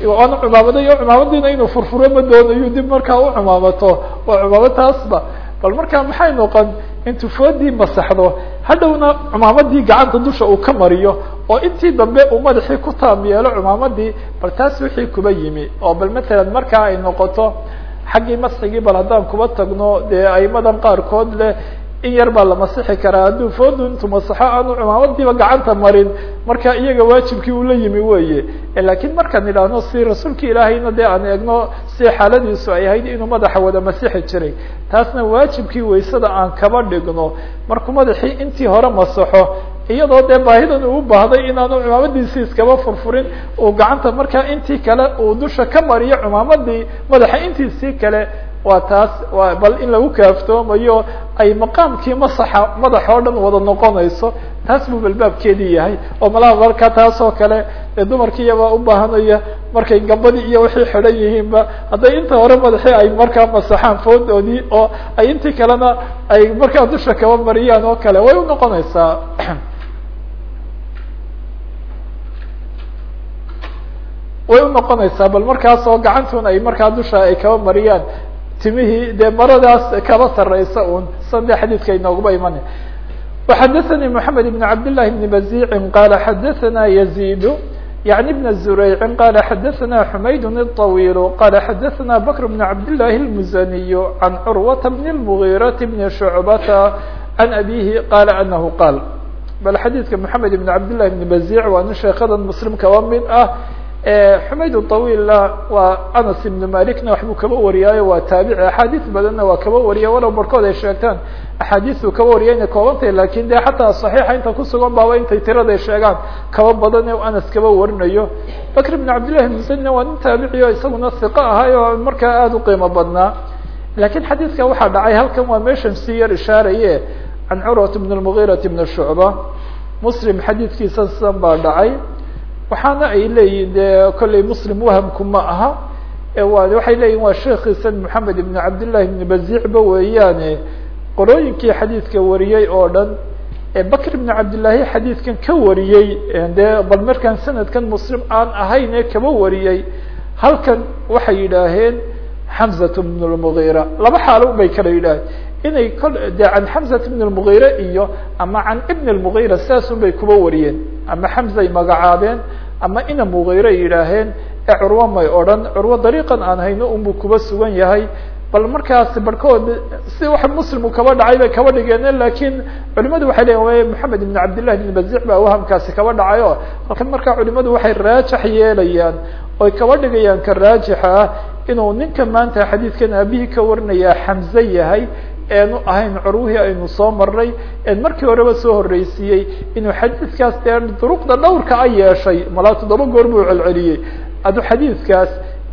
waana cumaamada iyo cumaamadiina inuu furfuro ma doonayo dib markaa u cumaamato. Waa cumaamo taasba bal markaa maxay noqon? Intuu foodii masaxdo hadhowna cumaamadii gacanta dusha uu ka mariyo oo intii dambe uu madaxii ku taam yeelo cumaamadii bal taas wixii kuba yimi. Oo bal matalan markaa ay noqoto xaggii masxigii bal haddaan kuba tagno dee aimadan qaarkood leh in yar baa la masixi karaa. Hadduu foodu intuu masaxo aanu cumaamadiiba gacanta marin marka iyaga waajibkii uu la yimi weye lakiin markaan idhaahno si rasuulka ilaahayna dee aan eegno si xaaladiisu ay ahayd inuu madaxa wada masixi jiray taasna waajibkii waysada aan kaba dhigno. Markuu madaxii intii hore masaxo iyadoo dee baahidan uu baahday inaanu cumaamadiisi iskaba furfurin uu gacanta markaa intii kale uu dusha ka mariyo cumaamadii madaxa intiisii kale waa taas waa bal in lagu kaaftoomayo ay maqaamkii masaxa madax oo dhan wada noqonayso taas buu balbaabkeedii yahay. oo malaha marka taas oo kale ee dumarkiiyabaa u baahanaya markay gabadii iyo wixii xidhan yihiinba hadday inta hore madaxii ay markaa masaxaan foodoodii oo ay intii kalena ay markaa dusha kaba mariyaan oo kale way unoqonaysaa *clears throat* way unoqonaysaa bal markaas oo gacantuna ay markaa dusha ay kaba mariyaan timihii dee maradaas kaba sareysa un sade xadiidka inoogaba imana وxadثnي محamed بن cabd للhi بن بزيع qال xadثna يزيد يعني بن زريع qال xadثna حmayd الطويل qال xadثna بكر بن cabd للhi المزني عن cروة بن المغيرة بن شعبة عن أbيه qال أنه qال bal xadيثka محamed بن cabd للhi بن بزيع waa nin sheekada mسلم kaba mid ah xumayd طawila waa anas ibn malikna waxbuu kaba wariyaayo waa taabici axaadiis badanna waa kaba wariya walow barhkood ay sheegtaan axaadiistu kaba wariya inay koobantahay lakin de xataa صaxiixa inta kusugan baaba intay tiraday sheegaan kaba badan ee anas kaba warinayo bakr bn cabdillahi bn zaydna waa nin taabiciyo isaguna hiqo ahay oo markaa aada u qiimo badnaa lakin xadiidka waxaa dhacay halkan waa meeshan si yar ishaaraye can curwat bn اmgirat bn shucba muslim xadiidkiisa sidan baa dhacay waxaana ay leeyihiin de kolley muslim wahamku ma aha. Wa waxay leeyihiin waa sheekiisa moxamed ibn cabdillahi ibn baziicba weeyaane qorooyinkii xadiidka wariyey oo dhan. Bakr ibn cabdillaahi xadiidkan ka wariyey de bal markaan sanadkan muslim aan ahayn ee kaba wariyey. Halkan waxay yidhaaheen xamzat bn lmugiira laba xaalo bay kala yidhaaheen inay de can xamzat bn lmugiira iyo ama can ibn lmugiira saasun bay kuba wariyeen ama xamzay magacaabeen ama ina mugiira yidhaaheen ee curwo may odhan curwo dariiqan aan hayno unbuu kuba sugan yahay. Bal markaas barhkood si wax muslimu kaba dhacay bay kaba dhigeen laakiin culimadu waxay leeyiin moxamed ibn cabdillahi ibn bazic baa wahamkaasi kaba dhacay o halkan markaa culimadu waxay raajax yeelayaan oy kaba dhigayaan ka raajixa ah inuu ninka maanta xadiidkan aabihii ka warinayaa xamze yahay eenu ahayn curwihii aynu soo marnay en markii horeba soo horreysiiyey inuu xadiidkaas dee duruqda dhowrka a yeeshay malaa toddoba goor buu celceliyey. Adu xadiidkaas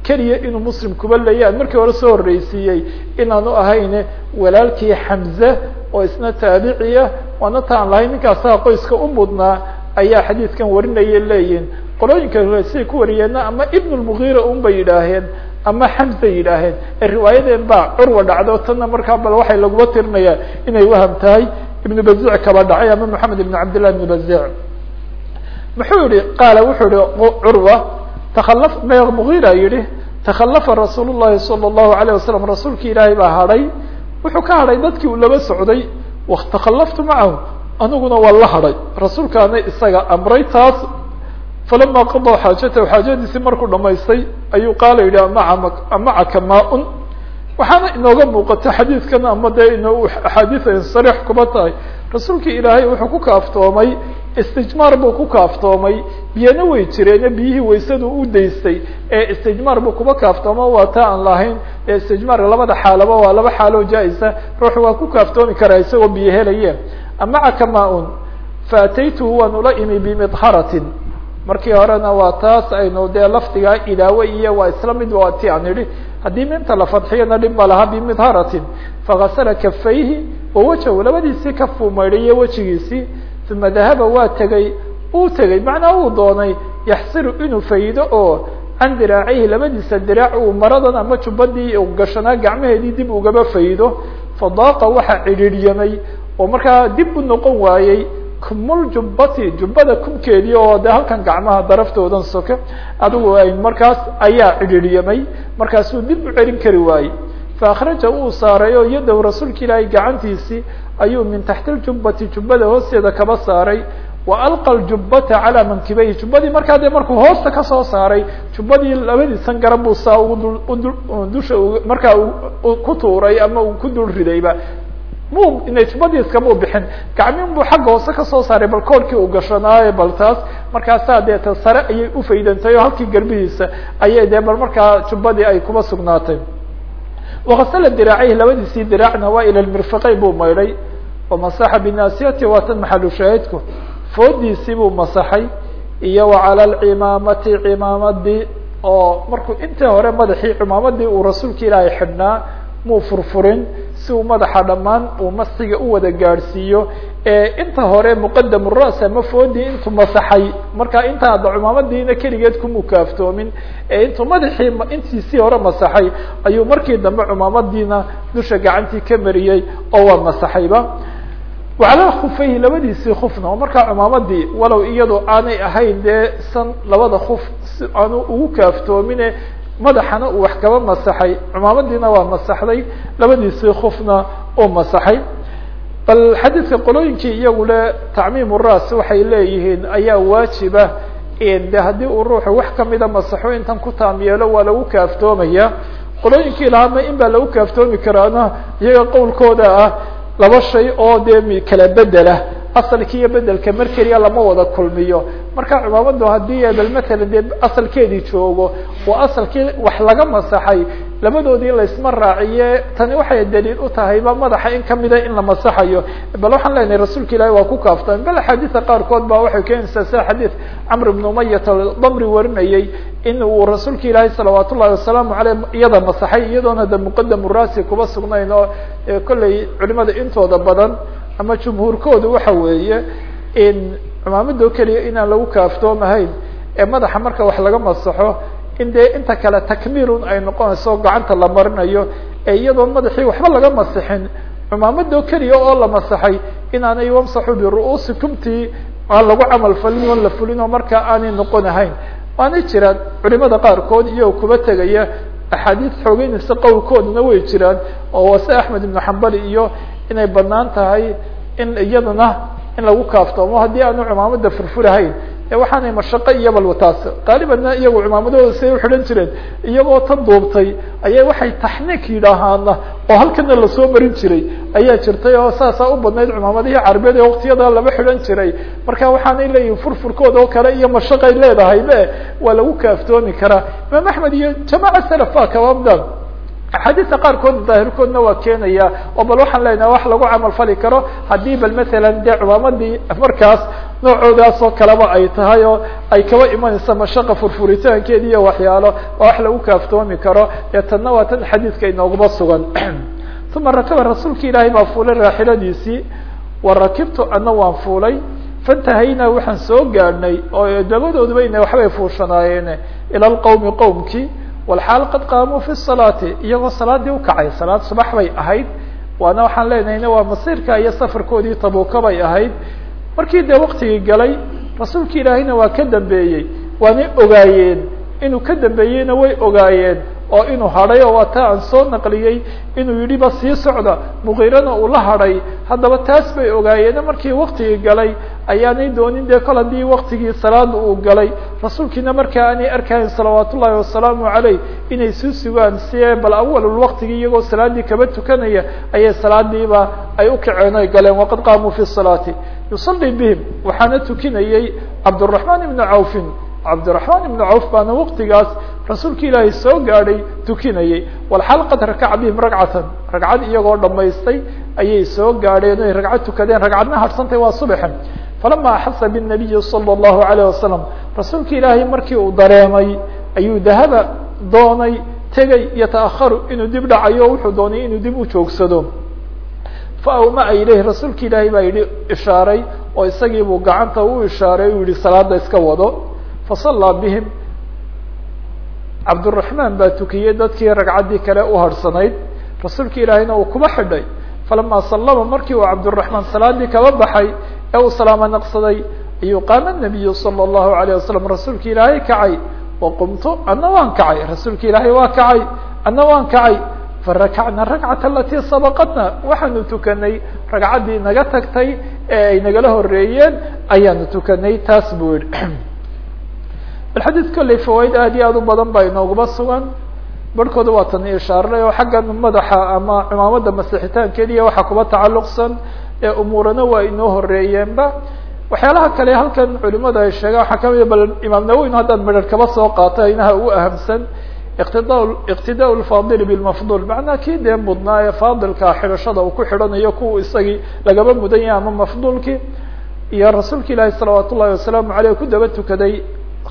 keliya inuu muslim kuba leeyaan markii hore soo horreysiiyey inaanu ahayn walaalkii xamze oo isna taabiciya waana taan lahayn ninkaasaa qoyska u mudnaa ayaa xadiidkan warinaya leeyihiin qolooyinka siday ku wariyeenna ama ibn lmugiira un bay yidhaaheen ama xamza yidhaaheen ee riwaayadeen baa curwa dhacdo tanna markaa bal waxay laguma tirinayaa inay waham tahay ibnu bazic kaba dhacay ama moxamed ibn cabdillah ibn bazic muxuu yihi qaala wuxuu yihi curwa takalaf mugiira yihi takhalafa rasuul llahi salى اllahu alayه wasalam rasuulki ilaahay baa hadhay wuxuu ka hadhay dadkii uu laba socday watakalaftu macahu aniguna waa la hadhay rasuulkaana isaga amray taas falama qadaa xaajatahu xaajadiisii markuu dhamaystay ayuu qaala yidhi macaka maa-un? Waxaana inooga muuqata xadiidkan ama dee in axaadiia sariix kuba tahay. Rasuulkii ilaahay wuxuu ku kaaftoomay istijmaar buu ku kaaftoomay biyana way jireene biyihii waysadu u daystay ee istijmaar buu kuba kaaftoomo waa taa aan lahayn ee istijmaarka labada xaalaba waa laba xaaloo jaa-isa ruuxu waa ku kaaftoomi karaa isagoo biyo helayeen. Amacaka maa-un faataytuhu waan ula imi bimidharatin markii horena waa taas aynu dee lafdigaa idaawe iyo waa isla mid waa ti aan idhi haddii minta la fadxiyana dhib ma laha bimidharatin fagasala kafayhi wawajahu labadiisii kafuu maydhayo wejigiisii uma dahaba waa tegey uu tegey macnaa uu doonay yaxsiru inuu faydo oo can diraacayhi labadiisa diraac uu maradan ama jubbadii gashanaa gacmaheedii dib ugaba faydo fadaaqa waxaa cidhiiryamay oo markaa dib u noqon waayey kumul jubbati jubbada kumkeedii oo de halkan gacmaha daraftoodan soke adigu ay markaas ayaa cidhiiryamay markaasuu dib u celin kari waayey. Faakraja uu saaray oo yadow rasuulka ilaahay gacantiisii ayuu min taxti ljubbati jubbada hoosteeda kaba saaray. Wa alqa ljubbata calaa mankibayhi jubbadii markaa dee markuu hoosta ka soo saaray jubbadii labadiisan garab buu saa dusha markaa ku tuuray ama uu ku dul ridayba mu inay jubbadiiska muu bixin. Gacmin buu xagga hoose ka soo saaray bal koorkii uu gashanaaye bal taas markaasaa deeta sare ayay ufaydantahay oo halkii garbihiisa ayay dee bal markaa jubbadii ay kuba sugnaatay. Wakasala diraacayhi labadiisii diraacna waa ila lmirfiqeyn buu maydhay. Wamasaxa binaasiyati waa tan maxalu shaahidku. Foodiisii buu masaxay iyo wa cala alcimaamati cimaamadii oo markuu intii hore madaxii cimaamadii uu rasuulka ilaahay xidhnaa muu furfurin si uu madaxa dhammaan uu masiga u wada gaadhsiiyo. Inta hore muqadam ras ama foodii intuu masaxay. Markaa inta ada cumaamadiina keligeed kumuu kaaftoomin. Intuu madaxii intiisii hore masaxay ayuu markii dambe cumaamadiina dusha gacantii ka mariyey oo waa masaxayba wacalaa khufayhi labadiisii kufna oo markaa cumaamadii walow iyadoo aanay ahayn dee san labada kuf si aanu ugu kaaftoomine madaxana uu wax kaba masaxay. Cumaamadiina waa masaxday labadiisii kufna uu masaxay. Bal xadiidka qolooyinkii iyagu le tacmiim waxay leeyihiin ayaa waajiba de haddii uu ruuxu wax kamida masaxo intan ku taam yeelo waa lagu kaaftoomaya. Qolooyinkii lahaama in baa lagu kaaftoomi karaana iyaga qowlkooda ah laba shay oo dee kala bedela asalki iyo bedelka mar keliya lama wada kulmiyo. Marka cumaamadu haddii bal matalan dee asalkeedii joogo oo asalkii wax laga masaxay labadoodii laysma raaciye tani waxay daliil u tahayba madaxa in kamida in la masaxayo. Bal waxaan leenahay rasuulka ilahi waa ku kaaftaan bal axaadiisa qaarkood ba waxay keenaysaa sida xadiid camr ibn umayat damri warinayey in uu rasuulka ilaahi salawaat ullahi wasalaamu aleyh iyada masaxay iyadoona de muqadam rasi kuba sugnayn oo kolley culimada intooda badan ama jumhuurkoodu waxa weeye in cumaamado keliya inaan lagu kaaftoomahayn ee madaxa marka wax laga masaxo in dee inta kale takmiilun ay noqonayso gacanta la marinayo ee iyadoo madaxii waxba laga masixin cumaamado keliya oo la masaxay inaanay wamsaxu biru'uusikumtii aan lagu camal falin oon la fulin oo markaa aanay noqon ahayn. Waana jiraan culimada qaarkood iyagoo kuba tegaya axaadiis xoogeynaysa qowlkooduna way jiraan oo wase axmed ibnu xambali iyo inay bannaan tahay in iyadana in lagu kaaftoomo. Haddii aanu cumaamada furfurahayn e waxaanay mashaqo iyo balwataas qaalibanna iyagu cumaamadooda siay uxidhan jireen. Iyagoo tan duubtay ayay waxay taxniik yidhaahaana oo halkana la soo marin jiray. Ayaa jirtay oo saasaa u badnayd cumaamadihii carabeed ee waktiyada lama xidhan jiray. Marka waxaanay leeyihiin furfurkooda oo kale iyo mashaqay leedahay waa lagu kaaftoomi karaa. Imaam axmed iyo jamaaca salaf ba kababda axaadiista qaarkood daahirkoodna waa keenaya oo bal waxaan leenahay wax lagu camal fali karo haddii bal matalan dee cumaamadii markaas noocoodaas oo kaleba ay tahay oo ay kaba imanaysa mashaqa furfuritaankeedi iyo waxyaalo waa wax lagu kaaftoomi karo dee tanna waa tan xadiidka inoogaba sugan. *clears throat* Uma rakaba rasuulka ilaahay baa fuulay raaxiladiisii wa rakibtu ana waan fuulay fantahaynaa waxaan soo gaadhnay oo dabadooduba ina waxbay fuushanaayeen ila lqowmi qowmkii walxaal qad qaamuu fi salaati iyagoo salaadii ukacay salaad subax bay ahayd. Waana waxaan leenahayna waa masiirka iyo safarkoodii tabuuka bay ahayd. Markii dee waktigii galay rasuulka ilaahayna waa ka dambeeyey. Waanay ogaayeen. Inuu ka dambeeyeyna way ogaayeen oo inuu hadhay oo waa taa aan soo naqliyey inuu yidhi ba sii socda mugiirana uu la hadhay haddaba taas bay ogaayeene markii waktigii galay ayaanay doonin dee kol haddii waktigii salaada uu galay rasuulkiina markaa aanay arkahayn salawaat ullaahi wasalaamu caleyh inay sii sugaan si bal awalul waktigii iyagoo salaadii kaba tukanaya ayay salaadiiba ay ukaceen oy galeen waqad qaamuu fi salaati yusalii bihim waxaana tukinayey cabduraxmaan ibnu cawfin. Cabdiraxmaan ibnu cawf baana waktigaas rasuulka ilaahay soo gaadhay tukinayey walxaal qad rakaca bihim ragcatan ragcad iyagoo dhamaystay ayay soo gaadheen oy ragcad tukadeen. Ragcadna harsantay waa subaxen falama axasa binabiyi sala allahu alayh wasalam rasuulka ilaahay markii uu dareemay ayuu dahaba doonay tegay yata'aharu inuu dib dhacayo wuxuu doonay inuu dib u joogsado. Fa awmaa ilayhi rasuulka ilaahay baa yidhi ishaaray oo isagiibuu gacanta u ishaaray u yihi salaada iska wado. Fasallaa bihim cabduraxmaan baa tukiyey dadkii ragcaddii kale u harhsanayd rasuulka ilaahayna uu kuba xidhay. falama sallama markii uu cabduraxmaan salaadii kaba baxay ee uu salaamo naqsaday ayuu qaama nabiyu sala allahu alayh wasalam rasuulka ilaahay kacay. Wa qumtu ana waan kacay. rasuulka ilaahay waa kacay. Ana waan kacay. farakacna rakcata alatii sabaqatna. Waxaanu tukanay. ragcaddii naga tagtay ee ay nagala horeeyeen ayaanu tukanay taas buu yihi *clears throat* bal xadiid kolley fawaaid aad iyo aad u badan baa inoogaba sugan. Barhkooda waa tan ishaaray oo xaggan madaxa ama cimaamada masixitaankeediya waxaa kuba tacalluqsan ee umuurana waa inoo horeeyeenba waxyaalaha kale halkan culimada ay sheegaan waxaa kamida bal imaam nawowin haddaan medher kaba soo qaato inaha ugu ahamsan iqtida iqtidaa lfaadili bilmafdul macnaa kii dee mudnaa ee faadilka xidhashada uu ku xidhanayo kuwa isagii lagaba mudan yahay ama mafduulkii. Iyo rasuulka ilaahi salawaat ullahi wasalaamu aleyh ku daba tukaday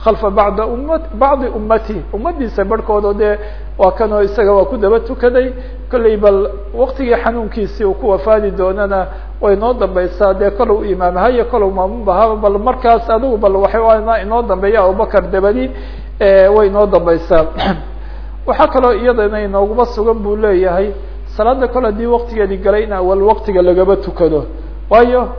kalfa bacda umma bacdi ummati. Ummadiisa barhkooda dee waa kanoo isaga waa ku daba tukaday. Kolley bal waktigii xanuunkiisii uu ku wafaadi doonana way noo dambaysaa. Dee kolow imaamhayo kolow maamunbahaba bal markaas adigu bal waxaa inoo dambeeya abubakar dabadi way inoo dambaysaa. *clears throat* Waxaa kaloo iyadana inooguma sugan buu leeyahay salaada kole haddii waktigeedii galay in awal waktiga lagaba tukado. Waayo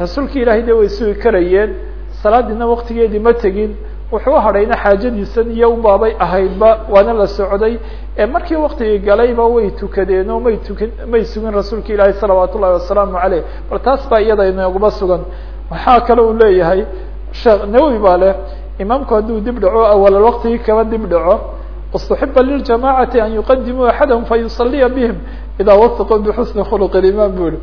rasuulka ilaahay de way sugi karayeen salaadiina waktigeedii ma tegin. Wuxuu hadhayna xaajadiisan iyo ubaabay ahaydba waana la socday. Markii waktigii galayba way tukadeen oo may tukin may sugin rasuulka ilaahi salawaat ullahi wasalaamu aleyh bal taas baa iyada inooguma sugan. Waxaa kale uu leeyahay sheekh nawowi baa leh imaamku hadduu dib dhaco awalal waktigii kaba dib dhaco. Istuxiba liljamacati an yuqadimuu axadahum fayusaliya bihim idaa wasaquu bixusni khuluq imaam bu yihi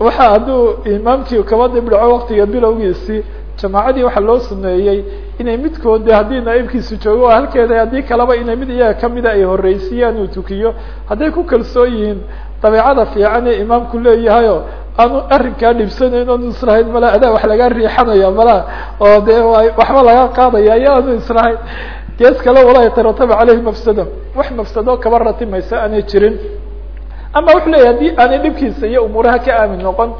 waxa hadduu imaamkii kaba dib dhaco waktiga bilowgiisii jamaacadii waxaa loo suneeyey inay midkood de haddii naaibkiisu joogo halkeeda haddii kaleba inay mid iyaga kamida ay horeysiiyaan uu tukiyo hadday ku kalsoon yihiin dabeicada fiican ee imaamku leeyahayo aanu arrinkaa dhibsanayn oonu islahayn mala adaa wax laga riixanaya mala oo dee waxba laga qaadaya ayaanu islahayn gees kale walaa yatarataba caleyhi mafsada wax mafsado kaba ratimaysa aanay jirin. Ama wuxuu leyahy haddii aanay dhibkiisa iyo umuuraha ka aamin noqon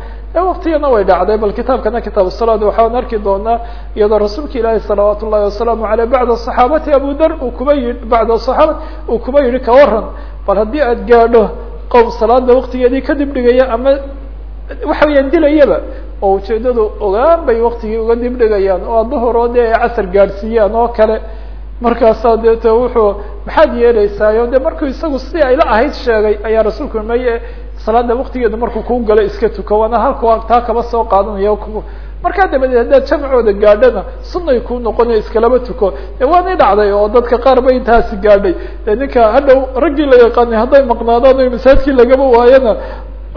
waktiyana way dhacday bal kitaabkana kitaab salaad waxaan arki doonaa iyadoo rasuulka ilaahi salawaat ullahi wasalaamu aleyh bacda صaxaabati abu dar uu kuba yihi bacda صaxaabati uu kuba yihi ka waran bal haddii aad gaadho qowm salaada waktigeedii kadib dhigaya ama waxa weyaan dilayaba oo ujeedadu ogaan bay waktigii uga dib dhigayaan oo duhuroo dee ay casar gaadhsiiyaan oo kale. Markaasaa deete wuxuu maxaad yeelaysaayo de markuu isagu si ayla ahayd sheegay ayaa rasuulku maye salaada waktigeeda markuu kuu galo iska tuko waana halku taa kaba soo qaadanaya markaa dabadeed haddaad jamcooda gaadhana sunay kuu noqonayo iskalaba tuko. De waanay dhacday oo dadka qaar ba intaasi gaadhay. Ninka hadhow raggii la yaqaanay hadday maqnaadaan masaajkii lagaba waayana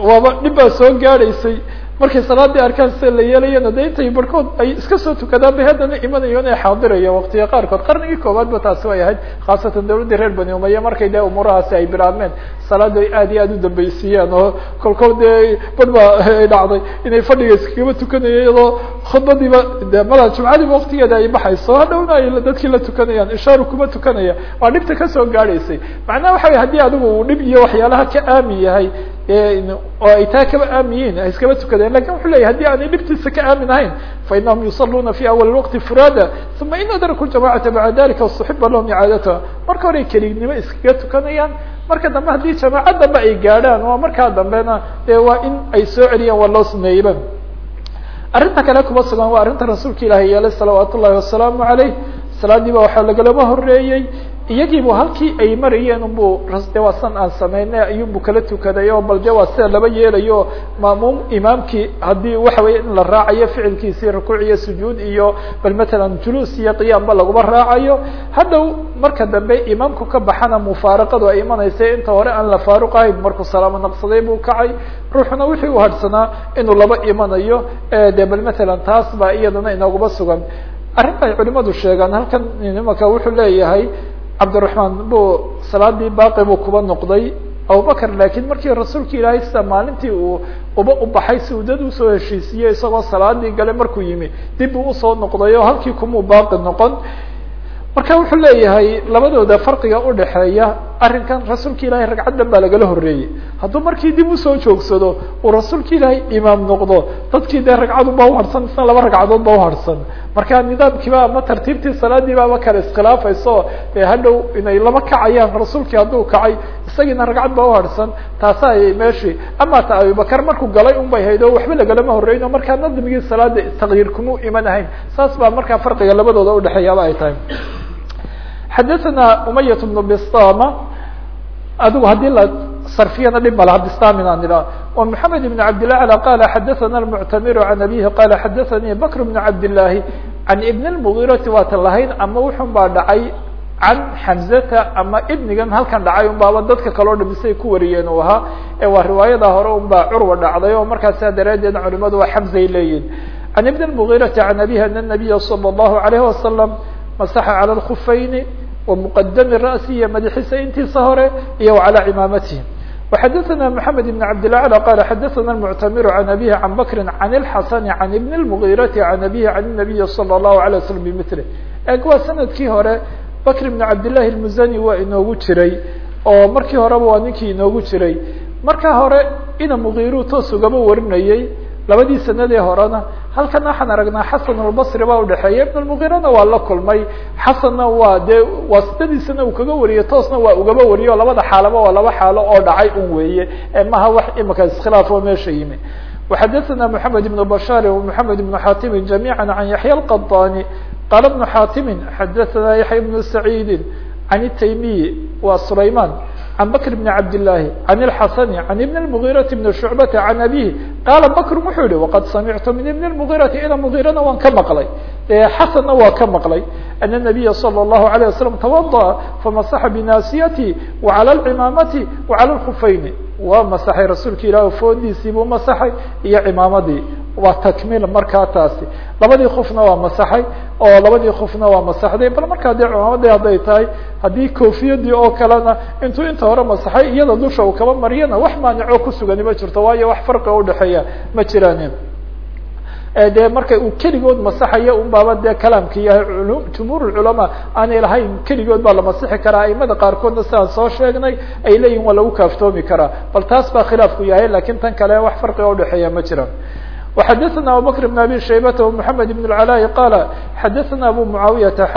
waaba dhib baa soo gaadhaysay markay salaadii arkaan sida la yeelayana de intay barhkood ay iska soo tukadaan bay haddana imanayo inay xaadirayo waktiga qaarkood. Qarnigii koowaad ba taasi way ahayd khaasatan dawladdii reer bani umaya markay de umuurahaasi ay bilaabmeen salaada ay aad iyo aad u dambaysiiyaan oo kolkood dee bar ba ay dhacday inay fadhiga iskagaba tukanayo iyadoo khudbadiiba de mala jumcadiiba waktigeeda ay baxayso hadhowna ay dadkii la tukanayaan ishaaru kuma tukanaya. Waa dhibta ka soo gaadhaysay. Macnaha waxa wey haddii adigu uu dhib iyo waxyaalaha ka aamin yahay oo ay taa kaba aaminyiin ay iskaba tukadeen. Lakin wuxuu leyahy haddii aanay dhibtiisa ka aamin ahayn fainahum yusaluuna fi awal waqti furaada uma in adraku jamacata bacda dalika wasuxiba lahum icaadataha marka hore kelignimo iskaga tukanayaan. Marka dambe haddii jamaaca dambe ay gaadhaan oo markaa dambena dee waa in ay soo celiyaan waa loo sumeeyba arrinta kale kuma sugan waa arrinta rasuulka ilaahi yeelay salawaat ullahi wasalaamu aleyh salaadii ba waxaa lagalama horeeyey iyagiibu halkii ay marayeen unbu de aan sameynay ayuunbu kala tukaday oo bal de sida laba yeelayo maamuum imaamkii haddii waxa weya in la raacayo ficilkiisii rukuuc iyo sujuud iyo bal matalan juluus iyo qiyaamba laguma raacayo. Hadhow marka dambe imaamku ka baxana mufaaraqadu ay imanaysa inta hore aan la faaruq ahayn markuu salaamo naqsaday buu kacay. Ruuxuna wixii u hadhsanaa inuu laba imanayo de bal matalan taas baa iyadana inooguma sugan. Arrinta ay culimadu sheegaan halkan imaka wuxuu leeyahay cabdiraحmaan buu salaadii baaqi buu kuba noqday abubakr laakiin markii rasuulka ilaahay sida maalintii uu uba ubaxay si uu dad u soo heshiisiiyey isagoo salaadii gale markuu yimi dib uu u soo noqday oo halkii kumuu baaqi noqon. Marka wuxuu leeyahay labadooda farqiga udhaxeeya arrinkan rasuulka ilaahay ragcaddan baa lagala horeeyey hadduu markii dib u soo joogsado uu rasuulka ilaahay imaam noqdo dadkii dee ragcadu ba uharsan isna laba ragcadood ba uharsan marka nidaamkiiba ama tartiibtii salaadiibaaba kale iskhilaafayso. Dee hadhow inay lama kacayaan rasuulkii hadduu kacay isagiina ragcad ba uharsan taasa ayay meeshii. Ama ta abubakar markuu galay un bay hayd oo waxba lagalama oo markaa nadmigii salaada takyiir kuma iman ahayn saas baa markaa farqiga labadooda udhexeeyaaba ay tahay xadaثna umayat bnu bistama adigu haddii la sarfiyana dhib malaha bistamin aan idhaha o mحamed بn cabdالlah alى qala xadaثana الmuctamir can abihi qala xadaثanii bakr bn cabdالlahi can ibn الmغirati waata lahayn ama wuxun baa dhacay can xamzata ama ibnigan halkan dhacay un baaba dadka kaleo dhamisay ku wariyeen u ahaa ee waa riwaayada hore un baa curwa dhacday oo markaasa daraadeed culimadu waa xamzay leeyihin can ibn الmغirati can abihi an الnabiya slى الlahu عalيه wasalam masaxa calى الkufayni ومqdmi rأsi iyo madaxiisa intiisa hore iyo وعalى cimaamatihi وxadaثna mحamed بن cabdالله عlى qala xadaثna المctamir عan abihi عan bakri عan الxasn عan ibn الmغirati عan abihi عan النabiyi slى الlahu عalيه وsلم bmثle eg waa sanadkii hore bakr بn cabdالlahi الmuzani waa inoogu jiray oo markii horeba waa ninkii inoogu jiray marka hore ina mغiru toos ugaba warinayey labadii sanadee horena halkan waxaan aragnaa xasan albasri baa udhexeeya ibn lmugiirana waa la kulmay xasanna waa dee waasitadiisana uu kaga wariyey toosna waa ugaba wariyo labada xaalaba waa laba xaalo oo dhacay un weeye maha wax imika iskhilaaf oo meesha yimi وxadaثna mحamed بن bashاr ومحamed بن xatimi جamيعا عan yaحya الqطاni qala بن xatimi xadaثna yaحya بن سacيidi عan التaymiyi wa sulayman عن بكر بن عبد الله عن الحسن عن بن المغيرة بن شعبة عن أبيه قال بكر وxuu yihi وqad سمعت من بن المغيرة ina مغيرana waan ka مقلay xسنna waa ka مقلay أن النبي صلى الله عليه وسلم توضأ فمسح بناaسيته وعلى العمامة وعلى الخفين waa masaxay rasuulka ilaah foodiisiibuu masaxay iyo cimaamadii waa takmiil markaa taasi labadii kufna waa masaxay oo labadii kufna waa masaxday. Bal markaa dee cimaamadii hadday tahay haddii koofiyadii oo kalena intuu inta hore masaxay iyada dusha uu kaba mariyana wax maanico kusugani ma jirto waayo wax farqiga udhexeeya ma jiraan dee marka uu keligood masaxayo un baaba dee kalaamka yahay jumhuur culamaa aanay lahayn keligood baa la masixi karaa aimada qaarkoodna sidaan soo sheegnay ay leeyihiin waa lagu kaaftoomi karaa. Bal taas baa khilaafku yahay laakiin tan kale wax farqiga udhexeeya ma jiraan وxadثna abubكر بن abي شhaybة ومحamed بن العلاء qال xadثna abu معaaوiyةa x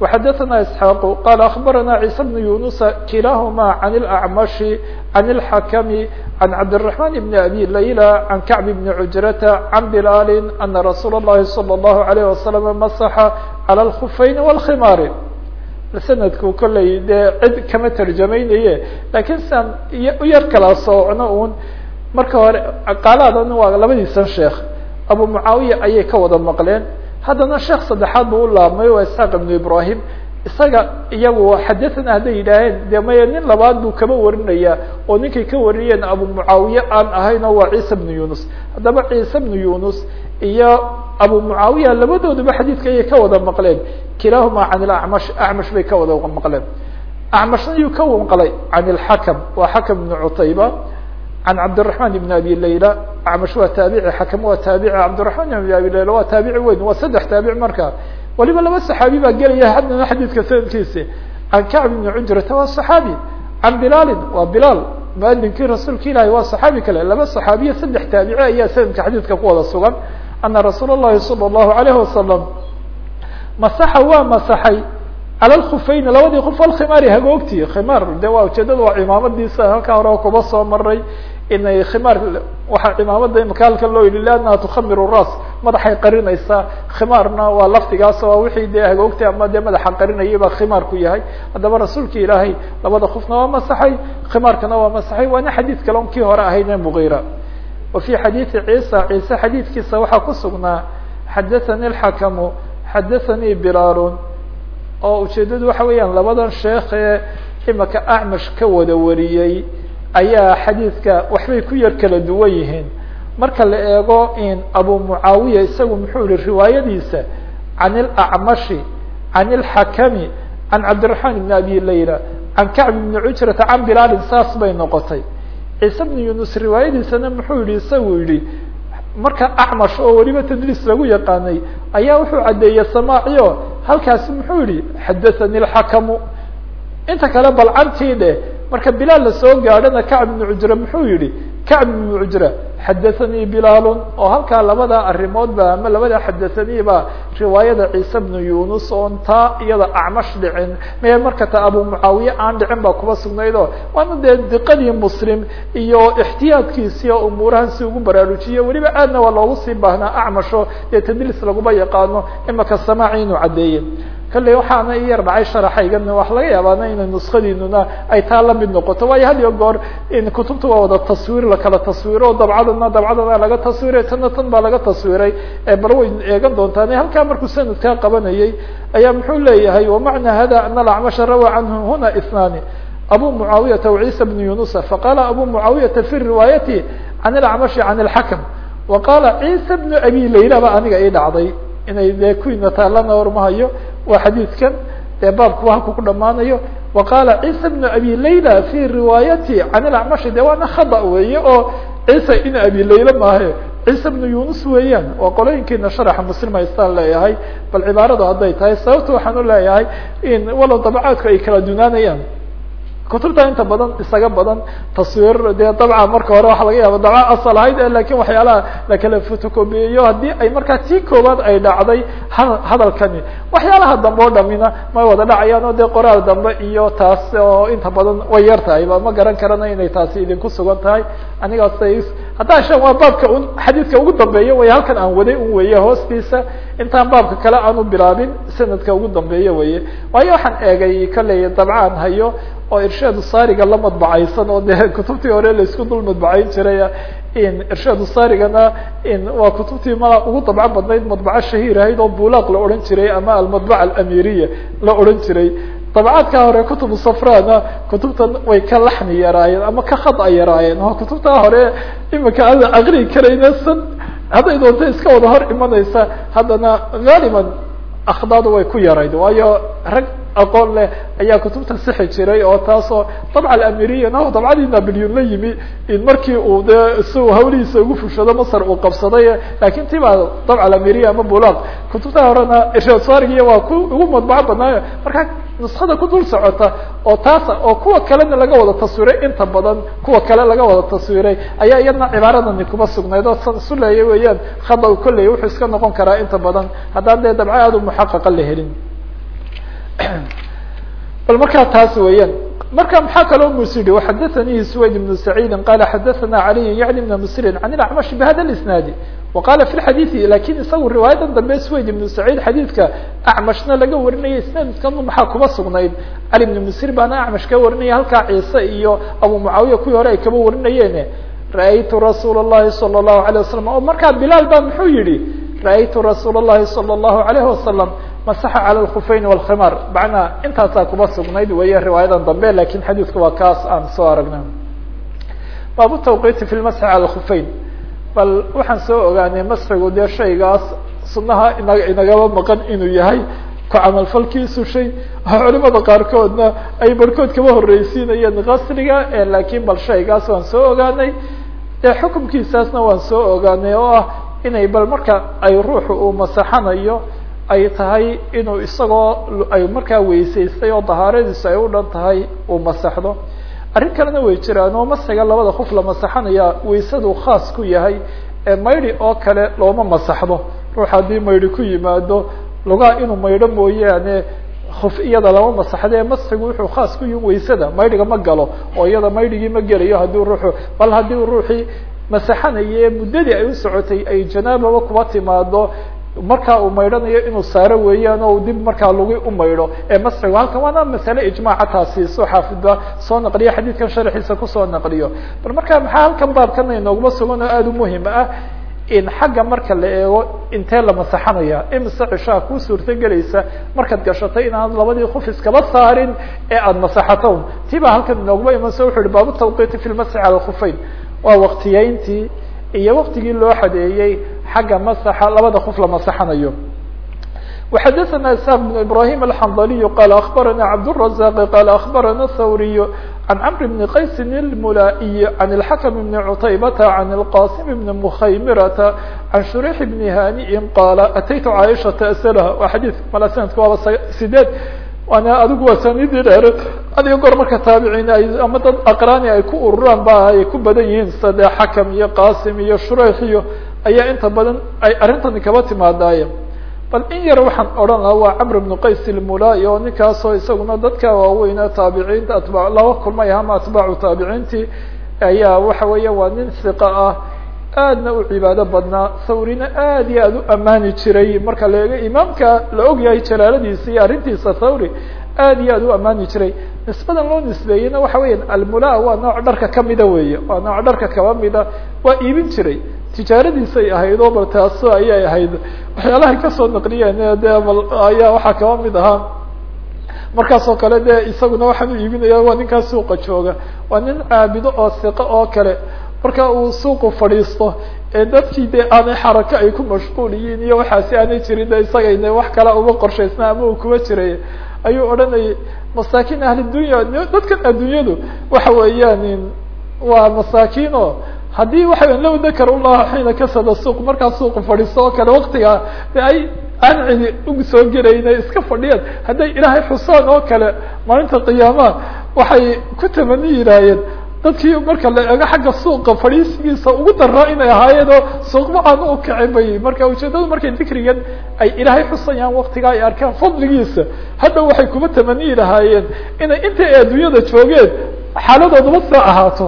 وxadثna اسحاq qال أخbarana عيسى بن يuنس kilahma عن الأعمش عن الحkم عن cabدالرحمن بن أbي ليلى عن كعب بن عجرة عن بلال أنa رsuuل الlahi صلى الله عليه وسلم مسح على الخفayn والخmاr snadku kolley dee cid kama terjamaynaye lakin siaan u yar kala soocno un marka hore qaaladan waa labadiisan sheekh abu mucaawiya ayay ka wada maqleen. Haddana sheekh saddexaad buu u laabmay waa isxaaq ibnu ibrahim isaga iyagu xadathana hadday yidhaaheen de maya nin labaad buu kaba warinaya oo ninkay ka warinayeen abu mucaawiye aan ahayn oo waa ciisa bnu yunus haddaba ciise bnu yunus iyo abu mucaawiya labadooduba xadiidka ayay ka wada maqleen. Kilaahumaa can ilacmash acmash bay ka wada maqleen. Acmashna yuu ka wanqalay can ilxakam waa xakam ibnu cutayba عن cبدالرحمن بن أbي ليلى acmش waa taaبعي xakم waa taaبعي cبدالرحمن بن أbي ليلى waa taaبعي weyn waa saddex taaبع marka waliba laba صحaaبي baa gelaya haddana xadيثka sanadkiisa عن كعب بن cujرata waa صحaaبي عن بلال waa بلال madinkii rasuulka ilahi waa صحaaبي kale laba صحaabiya saddex taaبعي ayaa sanadka xadيثka ku wada sugan أنa رasuul الlahi صلى الله عليه وسلم masaxa waa masaxay calى الkفayn labadii kuf alkhimaari hagoogti khimaar de waa ujeedada waa cimaamadiisa halkaa hore kuba soo maray inay khimaar waxaa cimaamada makaalka loo yihi lannaha tukhamir ras madaxay qarinaysaa khimaarna waa lafdigaas waa wixii dee hagoogtay ama dee madaxa qarinayay baa khimaar ku yahay. Haddaba rasuulka ilaahay labada kufna waa masaxay khimaarkana waa masaxay. Waana xadiid kale on kii hore ahayne mugiira wa fi xadiidi ciisa ciise xadiidkiisa waxaa ku sugnaa xadathani اxakamu xadathanii bilaalun oo ujeedadu waxa weeyaan labadan sheekh ee imaka acmash ka wada wariyey ayaa xadiidka waxbay ku yar kala duwan yihiin. Marka la eego in abu mucaawiya isagu muxuu yihi riwaayadiisa can ilacmashi can ilxakami can cabdiraحman ibn abi layla can kacb ibni cujrata can bilaalin saas bay noqotay. Ciise bnu yunus riwaayadiisana muxuu yihi isagu yihi marka acmash oo weliba tadliis lagu yaqaanay ayaa wuxuu caddeeyey samaaciyo halkaasi muxuu yihi xadathani اlxakamu inta kale balcantii dheh marka bilaal la soo gaadhana kacb ibnu cujra muxuu yihi kacb ibnu cujra xadathanii bilaalun oo halkaa labada arrimood ba ama labada xadathanii ba riwaayada ciise bnu yunus oon taa iyada acmash dhicin. Mee marka ta abu mucaawiye aan dhicin baa kuba sugnayd oo waana dee diqadii muslim iyo ixtiyaadkiisii oo umuurahan si ugu baraarujiye weliba aadna waa loogu sii baahnaa acmasho dee tadliis laguma yaqaano imaka samaaci inuu caddeeye kalley waxaana i yar dhacay sharaxaygan wax laga yaabaana inay nuskadiinuna ay taa la mid noqoto. Waayo had iyo goor kutubta waa wada taswiir lakala taswiiro dabcadana dabcadana laga taswiiray tanna tan baa laga taswiiray bal way eegan doontaan halkaa markuu sanadkaa qabanayay ayaa muxuu leeyahay wamacna hada ana alacmasha rawaa canhu huna isnaani abu mucaawiyata waciisa bnu yunusa faqala abu mucaawiyata fi riwaayati can ilacmashi can ilxakam wa qaala ciisa bnu abi layla ba aniga ii dhacday inay dee kuwiina taalana ormahayo waa xadiidkan dee baabku halku ku dhamaanayo wa qaala ciisa bnu abi layla fi riwaayati can ilacmashi de waana khada weeye oo ciisa in abi layla maahe. Ciisa bnu yunus weeyaan waa qolooyinkiina sharaxa muslim haystaan leeyahay bal cibaaradu hadday tahay sababta waxaan u leeyahay in walow dabacaadku ay kala dunaanayaan kutubta inta badan isaga badan taswiir dee dabca marka hore waxa laga yaaba dabca asal ahayd laakiin waxyaalaha lakala fotocobiyeyo haddii ay markaa tii koowaad ay dhacday hadalkani. Waxyaalaha dambe oo dhamina ma wada dhacayaan oo dee qoraal dambe iyo taas oo inta badan way yar tahay ba ma garan karana inay taasi idinku sugan tahay. Anigaas haddaa shan waa baabka un xadiidka ugu dambeeya way halkan aan waday un weeye hoostiisa intaan baabka kale aanu bilaabin sanadka ugu dambeeya weye waayo waxaan eegay kaleya dabcaan hayo oo irshaadu saariga la madbacaysan oo dee kutubtii hore la isku dul madbacayn jiray in irshaadu saarigana waa kutubtii ma ugu dabco badnayd madbaco shahiir ahayd oo bulaq la odhan jiray ama almadbaca alamiriya la odhan jiray. Dabcaadka hore kutubu safrana kutubtan way ka laxni yaraayeen ama ka khada yaraayeen. Oo kutubta hore imika ada aqri karayna san hadday doonto iska wada hor imanaysa haddana gaaliban akhdaadu way ku yarayd. Waayo rag aqoon leh ayaa kutubta sixi jiray oo taasoo dabca alamiriya no dabcadii nabilyon la yimi markii uu de si hawlihiisa ugu fushado masr uu qabsaday laakiin ti baa dabca alamiriya ama bulaq kutubta horena irsaarigiya waa ku ugu madbaco badnaayo. Marka nuskada ku dul socota oo taasa oo kuwa kalena laga wada taswiray inta badan kuwa kale laga wada taswiray ayaa iyadna cibaaradani kuma sugnayd oo san isu leeya weeyaan khada kolley wuxuu iska noqon karaa inta badan. Haddaan dee dabco aad u muxaqaqa la helin *clears throat* bal markaa taas weeyaan marka maxaa kaloo mus yihi وxadaثnii سwayd بن سacيidi qala xadaثna عaliي yaعni بn msrin عan الأcmaشh bhada الاسناadi وqala في الxadiثi lakin isagu riwaayadan dambe swayd بن سacيid xadiidka acmashna laga warinaya isnaadkan maxaa kuba sugnayd cali بn msir baana acmash ka warinaya halkaa ciise iyo abu mucaawiya kuwii hore ay kaba warinayeen ra'aytu rasuul الlahi salى الlahu عalيه wasalam oo markaa bilaal ba muxuu yihi ra'aytu rasuul الlahi salى الlahu عalيه wasalam masaxa calى اlkufeyn wاlkhimar macnaa intaasaa kuba sugnayd weeye riwaayadan dambe lakin xadiidku waa kaas aan soo aragnay baabu tawqiiti fi lmasxi calى اlkufeyn bal waxaan soo ogaanay masxigu dee shaygaas sunaha inaga inagaba maqan inuu yahay ku camalfalkiisu shay *laughs* culimada qaarkoodna ay barhkood kaba horreysiinayeen kasriga lakin bal shaygaas waan soo ogaanay dee xukumkiisaasna waan soo ogaanay oo ah inay bal marka ay ruuxu uu masaxanayo ay tahay inuu isagoo ay markaa weysaystay oo dahaaradiisu ay u dhan tahay uu masaxdo. Arrin kalena way jiraan oo masxiga labada qof la masaxanaya weysadu khaas ku yahay ee maydhi oo kale looma masaxdo. Ruux haddii maydhi ku yimaado lugaa inuu maydho mooyaane kuf iyada lama masaxdee masxigu wuxuu khaas ku yihiin weysada maydhiga ma galo oo iyada maydhigii ma gelayo haddii ruuxu bal haddii ruuxii masaxanaye muddadii ay u socotay ay janaababa kuba timaado markaa uu maydhanayo inuu saaro weeyaan oo dib markaa lagu u maydho. Ee masxigu halkan waana masale ijmaaca taasi soo xaafidba soo naqliyo xadiidkan sharxiisa ku soo naqliyo. Bal marka maxaa halkan baabkana inooguma sugan oo aada u muhiim ah in xagga marka la eego intee la masaxanaya? Imise cishaa kuu suurto markaad gashatay inaad labadii kuf iskaba saarin ee aada masaxato tii baa halkan inooguma imanse wuxu uhi baabu tawqiiti fi lmasxi cala waa waktiyeyntii iyo waktigii loo xadeeyey xagga masaxa labada qof la masaxanayo وxadثna isحاq بن ibrahيm الحنظلي qال أخbarana cabdالرزاq qال أخbarana الthwriي عن cمر بن qays المulائي عن الحkم بن cتيبة عن الqاsم بن مخaymرة عن شhريح بن hاniء qال أتyت cاaشhaةa أسلha waa xadيث mala snadka waaba sideed waana adigu waa sanidii dheer adiga goor marka taabiciin ay ama dad aqraani ay ku ururaan ba ay ku badan yihiin sade xakam iyo qasim iyo shureyx iyo ayaa inta badan ay arrintani kaba timaadaaye bal in yar waxaan odhan lahaa waa camr bnu qays ilmulaayi oo ninkaasoo isaguna dadka waaweyne taabiciinta atba laba kulmay ama atbaacu taabiciintii ayaa waxa weeya waa nin hiqa ah aadna u cibaado badnaa thawrina aad iyo aad u ammaani jiray. Marka la imaamka la og yahay jalaaladiisa iyo arrintiisa thawri aad iyo aad u ammaani jiray. Nisbadan loo nisbeeyeyna waxa weya almulaa waa nooc dharka kamida weeye waa nooc dharka kaba mida waa iibin jiray tijaaradiisay ahayd oo bal ayay ahayd. Waxyaalahay ka soo naqliyeen de ayaa waxaa kaba mid ahaa markaasoo kale de isaguna waxaan u iibinaya waa ninkaa suuqa jooga. Waa nin caabido oo siqo oo kale. Marka uu suuqu fadhiisto ee dadkii de aanay xarako ay ku mashquul yihiin iyo waxaasi aanay jirin de isagayna wax kala uma qorshaysna ama uu kuma jiray ayuu odhanayay masaakiin ahli dunya dadkan adduunyadu waxa weeyaan waa masaakiin o haddii waxa low dakar ullah xiina kasada suuq markaa suuqu fadhiisto oo kale waktigaa de ay aan cidi u soo gelayna iska fadhiyaan. Hadday ilaahay xusaan oo kale maalinta qiyaamaha waxay ku tamani yidhaaheen dadkii marka la eego xagga suuqa fadhiisigiisa ugu daraa inay ahaayeen oo suuqma aan u kacin bay. Marka ujeedadu markay dikrigan ay ilaahay xusayaan waktigaa ay arkaan fadligiisa. Hadda waxay kuma tamani lahaayeen inay inta ay adduunyada joogeen xaaladooduba saa ahaato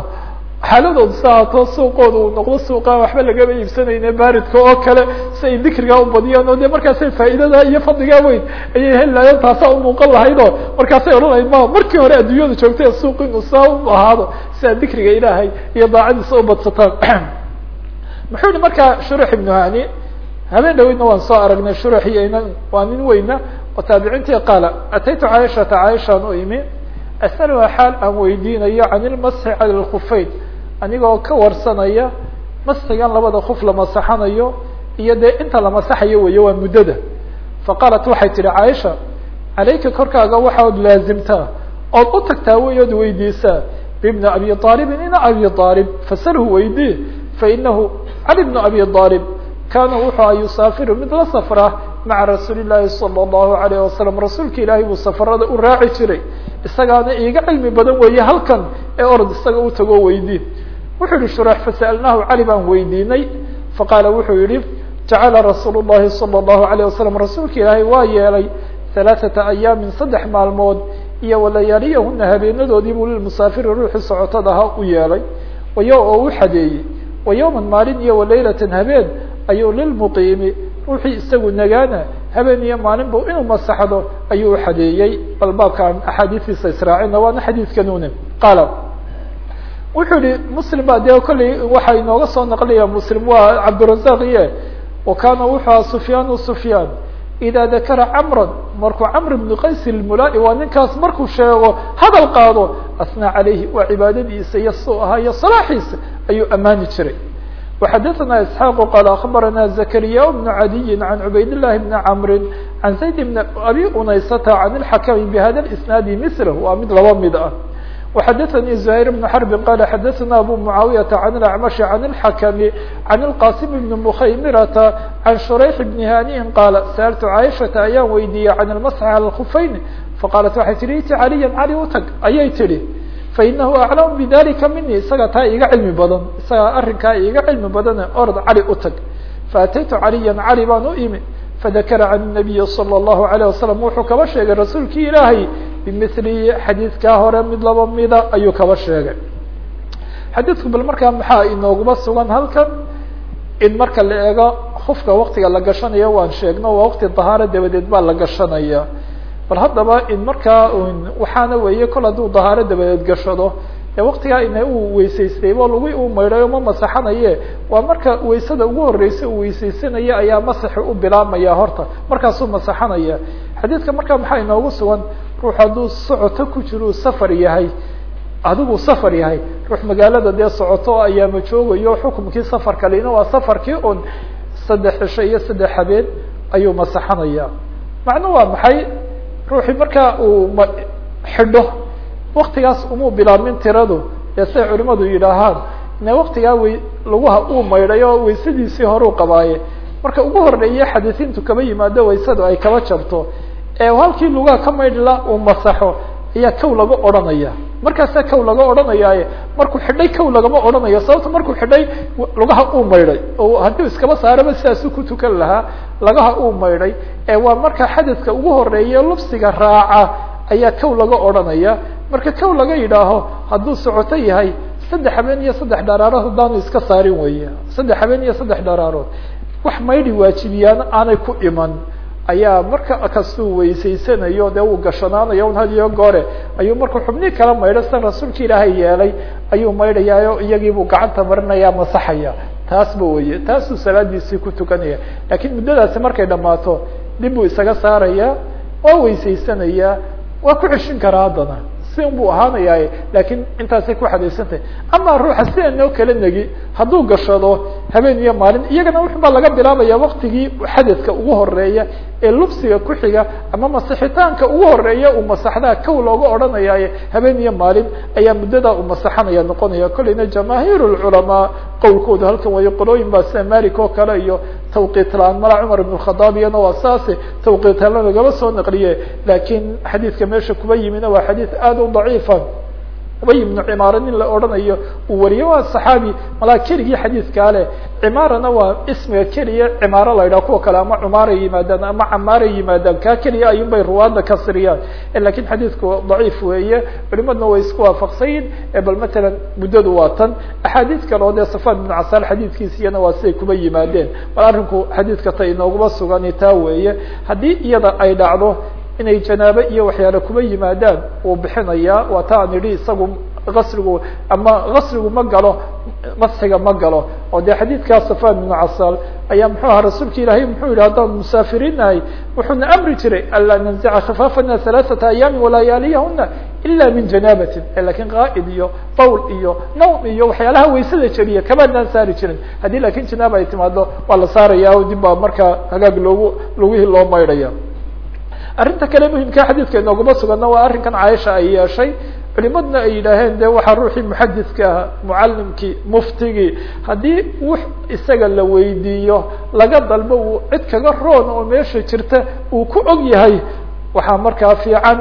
xaaladoodu sa ahaato suuqooda uu noqdo suuqa waxba lagaba iibsanayne baaridka oo kale si ay dikrigaa u badiyaan oo de markaasay faa'iidada iyo fadligaa weyn ayay heli lahayen taasaa umuuqan lahayd oo markaasay odhan lahayd ma markii hore adduunyada joogtay ee suuq inu saa u ahaado si aad dikriga ilaahay iyo daacadiisa u badsataan. *clears throat* Muxuu yihi markaa shurux ibnu hani habeen dhaweydna waan soo aragnay inan waa nin weyna oo taabiciintii qaala ataytu caaishata caaishaan u imi as'aluha xaal aan weydiinayo can ilmasxi cala lkufayn anigoo ka warsanaya masxigan labada kuf la masaxanayo iyo dee inta la masaxayo weeye waa muddada. Faqaalat waxay tihi caaisha calayka korkaaga waxaad laazimtaa ood u tagtaa wey ood weydiisaa bibni abi aalibin ina abi aalib fasalhu weydii fainahu cali bnu abi aalib kaana wuxuu a yusaafiru mid la safra maca rasuuli llaahi sala allahu alayh wasalam rasuulka ilaahay buu safarada u raaci jiray. Isagaana iiga cilmi badan weeye halkan ee orod isaga u tagoo weydii wuxuu yihi shurax fasa'alnaahu cali baan weydiinay. Faqaala wuxuu yihi jacala rasuul llahi sala allahu alayh wasalam rasuulka ilaahay waa yeelay halaaثata ayaamin saddex maalmood iyo walayaaliyahuna habeenadoodii buu lilmusaafiri ruuxii socotada ahaa u yeelay. Wayo oo u xadeeyey. Wa maalin iyo walaylatan habeen ayuu lilmuqiimi ruuxii isagu nagaana habeen iyo maalinbu inuu masaxdo ayuu uxadeeyey bal baabkaan axaadiistiisa israacina waana xadiidkanune qaala wuxuu yihi muslim ba dee kolley waxa inooga soo naqlaya muslim waa cabdirazaq iye wa kaana wuxuu aha sufyaanu sufyaan ida dakara camran markuu camr bnu qays ilmulai waa ninkaas markuu sheego hadal qaado asnaa calayhi waa cibaadadiisa iyo suu ahaa iyo salaaxiisa ayuu ammaani jiray وxadثna isحاq qال aخbarana زkrya بن عadiyi عan cubayd للahi بn cmri عan zayd بn abi unaysata عan الxakmi bhada الاسناadi mثlh waa mid laba mid ah وxadثnي زهير بن حرب qال xadثna abu معaaوiyةa عan الأعمشh عan الxakmi عan الqاsim بn مkhaymرةa عan شhrيح بn haniءi qاl sألtu cاiشhaةa ayaan weydiiyey عan الmسح عalى الخفayn faqاlat waxay tihi iti عaliya cali utag ayay tihi fainahu aclamu bidalika mini isaga taa iga cilmi badan isagaa arrinkaa iga cilmi badane orod cali u tag faataytu caliya cali baan u imi fadakara can الnabiyi salى الlahu عalيه wasalam wuxuu kaba sheegay rasuulkii ilaahay bimilihi xadiidkaa hore mid laba mida ayuu kaba sheegay xadiidku bal markaa maxaa inooguma sugan halkan in marka la eego hufka waktiga la gashanayo waan sheegno waa waqti dahaaro dabadeed baa la gashanaya bal haddaba in markaa waxaana weeye kol hadduu dahaaro dabadeed gashado ee waktigaa ina uu weysaystay bo lagu u maydhayo ma masaxanaye waa marka waysada ugu horeysa uu weysaysanaya ayaa masaxi u bilaabmaya horta markaasuu masaxanaya xadiidka markaa maxaa inoogu sugan ruux hadduu socoto ku jiro safar yahay adigu safar yahay ruux magaalada dee socoto oo ayaama joogayo xukumkii safarka lina waa safarkii un saddex cisho iyo saddex habeen ayuu masaxanaya macnu waa maxay? Ruuxii markaa uu ma xidho waktigaas umuu bilaabmin tiradu ee siday culimadu yidhaahaan ina waktigaa wey laguha uu maydhay oo waysadiisii horeu qabaaye. Marka ugu horeeye xadiisintu kaba yimaado waysadu ay kaba jabto halkii lugaha ka maydhla uu masaxo ayaa kow laga odhanaya. Markaasaa kow laga odhanayaaye markuu xidhay kow lagama odhanayo sababto markuu xidhay lugaha uu maydhay. Oo haddii iskaba saaraba sidaasuu ku tukan lahaa lagaha uu maydhay. Waa marka xadadka ugu horeeye lubsiga raaca ayaa kow laga odhanaya. Marka kow laga yidhaaho hadduu socoto yahay saddex habeen iyo saddex dharaarood haddaanu iska saarin weeye saddex habeen iyo saddex dharaarood. Wax maydhi waajibiyaan aanay ku iman ayaa marka kastuu weysaysanayo dee uu gashanaanayo un had iyo goore ayuu markuu xubnii kala maydho san rasuulka ilaahay yeelay ayuu maydhayaayo iyagiibuu gacanta marinaya masaxaya taasba weye taasuu salaadiisii ku tukanaya lakiin muddadaasi markay dhammaato dib buu isaga saaraya waa weysaysanayaa waa ku ceshin karaa haddana. Si un ahaanayaa lakiin intaasay ku xadaysantahay. Ama ruuxa sidanoo kala negi hadduu gashado habeen iyo maalin iyagana wuxun baa laga bilaabaya waktigii xadadka ugu horreeya ee lubsiga ku xiga ama masixitaanka ugu horreeya uu masaxdaa kow looga odhanayaaye habeen iyo maalin ayaa muddadaa uu masaxanaya noqonaya. Kolleyna jamaahiir lculamaa qowlkooda halkan wayo qolooyin baa sida malik oo kale iyo tawqiitlaan mala cumar ibn khadaab iyana waa saase tawqiitlaan lagaba soo naqliye lakiin xadiidka meesha kuba yimina waa xadiid aad u daciifa ubay ibnu cimaara nin la odhanayo uu wariye waa saxaabi malaa keligii xadiidkaa leh. Cimaarana waa ismiga keliya cimaaro la yidhaha kuwa kale ama cumaaray yimaadaan ama camaaray yimaadaan. Kaa keliya ayun bay ruwaadda kasriyaan lakiin xadiidku daciif weeye. Culimadna way isku waafaqsayin bal matalan muddadu waa tan. Axaadiid kale oo dee safan ibnu casaal xadiidkiisa iyana waa siday kuba yimaadeen. Bal arrinku xadiidka ta inooguma sugani taa weeye. Haddii iyada ay dhacdo inay janaabe iyo waxyaale kuba yimaadaan. Wuu bixinayaa waa ta aan idhi isagu asrigu ama gasrigu ma galo masxiga ma galo. Oo dee xadiidkaa safan ibnu casaal ayaa muxuu ahaa rasuulka ilaahay muxuu yihi haddaan musaafiriinnahay wuxuuna amri jiray anlaa nanzica khifaafana halaaثata ayaami walayaaliyahuna ila min janaabatin. Lakin qaa'id iyo bawl iyo nawm iyo waxyaalaha waysada jeriya kamaanaan saari jirin. Haddii laakiin janaaba ay timaado waa la saaraya dib baa markaa hagaag loogu lugihii loo maydhaya arrinta kale muhimkaa xadiidka inooguma sugana waa arrinkan caaisha ay yeeshay. Culimaduna ay yidhaaheen de waxaa ruuxii muxadidka aha mucalimkii muftigii haddii w isaga la weydiiyo laga dalbo uu cid kaga roon oo meesha jirta uu ku og yahay. Waxaa markaa fiican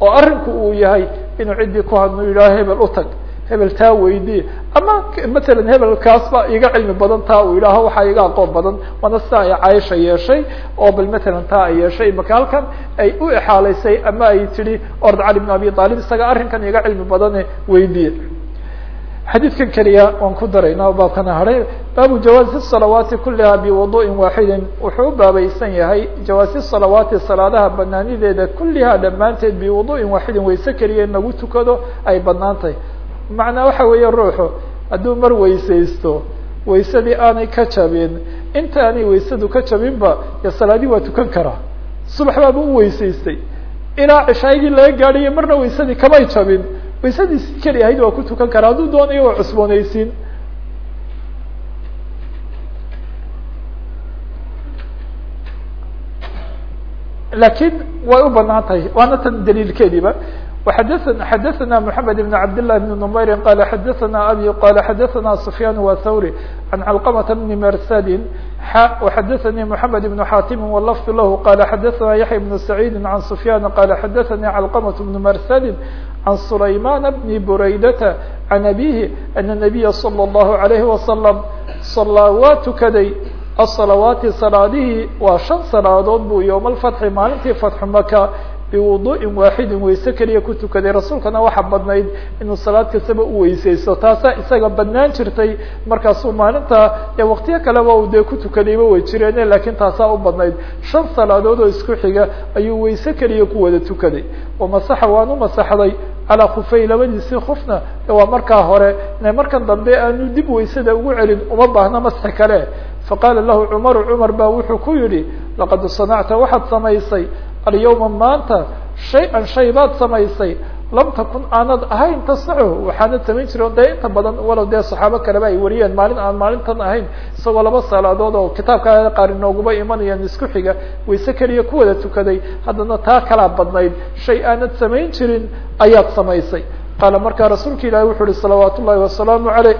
oo arrinku uu yahay inuu ciddii ku hadno yidhaho hebel utag hebel taa weydii. Ama matalan hebelkaas ba iga cilmi badan taa uu yidhaaho waxaa iga aqoon badan. Waana sidaa ay caaisha yeeshay oo bal matalan taa ay yeeshay. Imaka halkan ay u exaalaysay ama ay tidhi ord cali bn abi aalib isaga arrinkan iga cilmi badane weydiye xadiidkan keliya waan ku darayna baabkana haray baabu jawaazi salawaati kuliha biwaduءin waaxidin. Wuxuu baabaysan yahay jawaasi salawaati salaadaha banaanideeda kulihaa dhammaanteed biwaduءin waaxidin. Wayse keliya in lagu tukado ay bannaan tahay macnaa waxa weeye ruuxu hadduu mar weysaysto waysadii aanay ka jabin inta aanay waysadu ka jabinba yo salaadii waa tukan karaa. Subax baaba u weysaystay. Ilaa cishaayigii laga gaadhayo marna waysadii kamay jabin. Waysadiisi keli ahayd waa ku tukan karaa. Hadduu doonayo waa cusboonaysiin. Lakin way u bannaan tahay. Waana tan daliilkeediiba وxadثna xadaثna محamed بن cabd للh بن نmayri qala xadaثna abi qala xadaثna سfyaan wthawri عan calqمة بn mersadi وxadaثnii محamed بن xatim wlfظ lah qala xadaثna yaحya بن سacيidi عan سfyaan qala xadaثnii calqمة بن mersadi عan سlayman بn buraydata عan abihi أن النabiya slى الlه عalيه وasلم صalaa waa tukaday الصalawaati salaadihii waa شhan salaadood buu yowma الفتxi maalintii fatxu maka biwuduءin waaxidin wayse keliya ku tukaday rasuulkana waxaa badnayd inuu salaad kastaba u weysaysto. Taasaa isaga badnaan jirtay. Markaasuu maalinta ee waktiyo kaleba u dee ku tukadayba way jireene lakiin taasaa u badnayd. Shan salaadood oo isku xiga ayuu wayse keliya ku wada tukaday. Wamasaxa waan u masaxday. Calaa khufay labadiisii kufna waa markaa hore. Markan dambe aanu dib waysada ugu celin uma baahna masxi kale. Faqaala lahu cumaru cumar baa wuxuu ku yihi laqad sanacta waxaad samaysay alyawma maanta shay-an shay baad samaysay lam takun aanad ahayn tasnachu waxaanad samayn jiren dee inta badan walow dee saxaabo kaleba ay wariyeen maalin aan maalintan ahayn isagoo laba salaadood oo kitaabka qaar inooguma imanayaan isku xiga wayse keliya ku wada tukaday haddana taa kalaa badnayd shay aanad samayn jirin ayaad samaysay qaala markaa rasuulka ilaahi wuxu uhi salawaat ullahi wasalaamu aleyh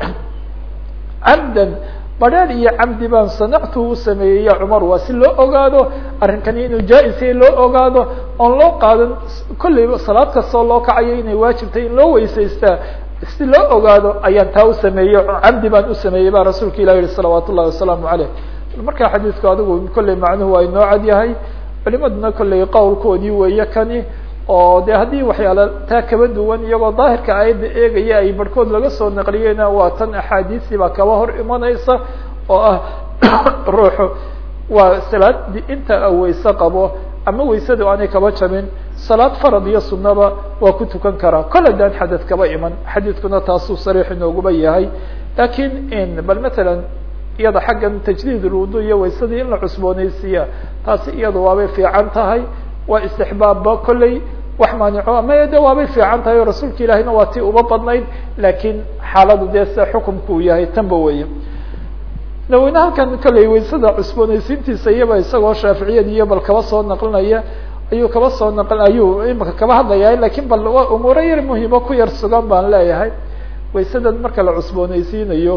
camdan badheer iyo camdi baan sanactu u sameeyey ya cumar waa si loo ogaado arrinkani inuu jaa-isay loo ogaado oon loo qaadan kolleyba salaad kastoo loo kacayo inay waajibtay in loo weysaystaa si loo ogaado ayaan taa u sameeyey camdi baan u sameeyey baa rasuulka ilah yihi salawaat ullahi wasalaamu caleyh markaa xadiidku adigu kolley macnuhu waa inoo yahay culimaduna kolley qowlkoodii weeye kani oo de haddii waxyaala taa kaba duwan iyagoo daahirka aayadda eegaya ay barhkood laga soo naqliyeyna waa tan axaadiistii baa kaba hor imanaysa oo ah *coughs* ruuxu waa salaadii inta weyse qabo ama weysadu aanay kaba jabin salaad farad iyo sunaba waa ku tukan karaa kol haddaan xadad kaba iman xadiidkuna taasuu sariix inooguba yahay. Lakin bal matalan iyada xaggan tajdiid ulwudu iyo weysadii in la cusboonaysiiya taasi iyada waabay fiican tahay waa istixbaabba kolley wax maanico ama de waabay fiican tahay oo rasuulka ilaahiyna waa tii uma badnayd lakiin xaaladu dee sida xukumku uu yahay tanba weeye. Naweyne halkan kolley weysada cusboonaysiintiisa iyaba isagoo shaaficiyad iyo bal kaba soo naqlinaya ayuu kaba soo naql ayuu imaka kaba hadlaya laakiin bal umuuro yar muhimo ku yar sugan baan leeyahay. Waysadan marka la cusboonaysiinayo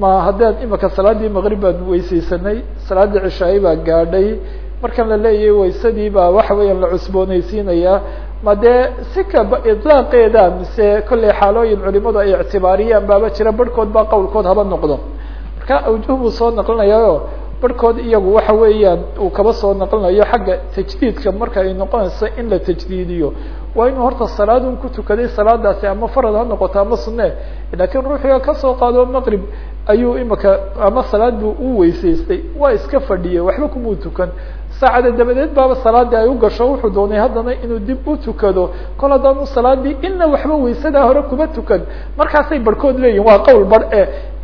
ma haddaan imaka salaadii maqrib baan weysaysanay salaadii cishaayi baa gaadhay markan la leeyahay waysadii baa waxa weeyaan la cusboonaysiinayaa. Ma dee si kaba idlaaqeeda mise kolley xaalooyin culimadu ay ictibaariyaan baaba jira barhkood baa qowlkood haba noqdo. Marka awjuh buu soo naqlinayayo barhkood iyagu waxa weeyaan uu kaba soo naqlinayo xagga tajdiidka marka ay noqonayso in la tajdiidiyo. Waa inuu horta salaadun ku tukaday salaadaasi ama farad ha noqoto ama sunne lakiin ruuxiga ka soo qaado maqrib ayuu imaka ama salaad buu u weysaystay. Waa iska fadhiyey waxba kumuu tukan saacada dabadeed baaba salaadii ay u gasho wuxuu doonay haddana inuu dib u tukado. Kol haddaanu salaadii ina waxba weysadaa hore kuma tukan. Markaasay barhkood leeyihiin waa qowl bar e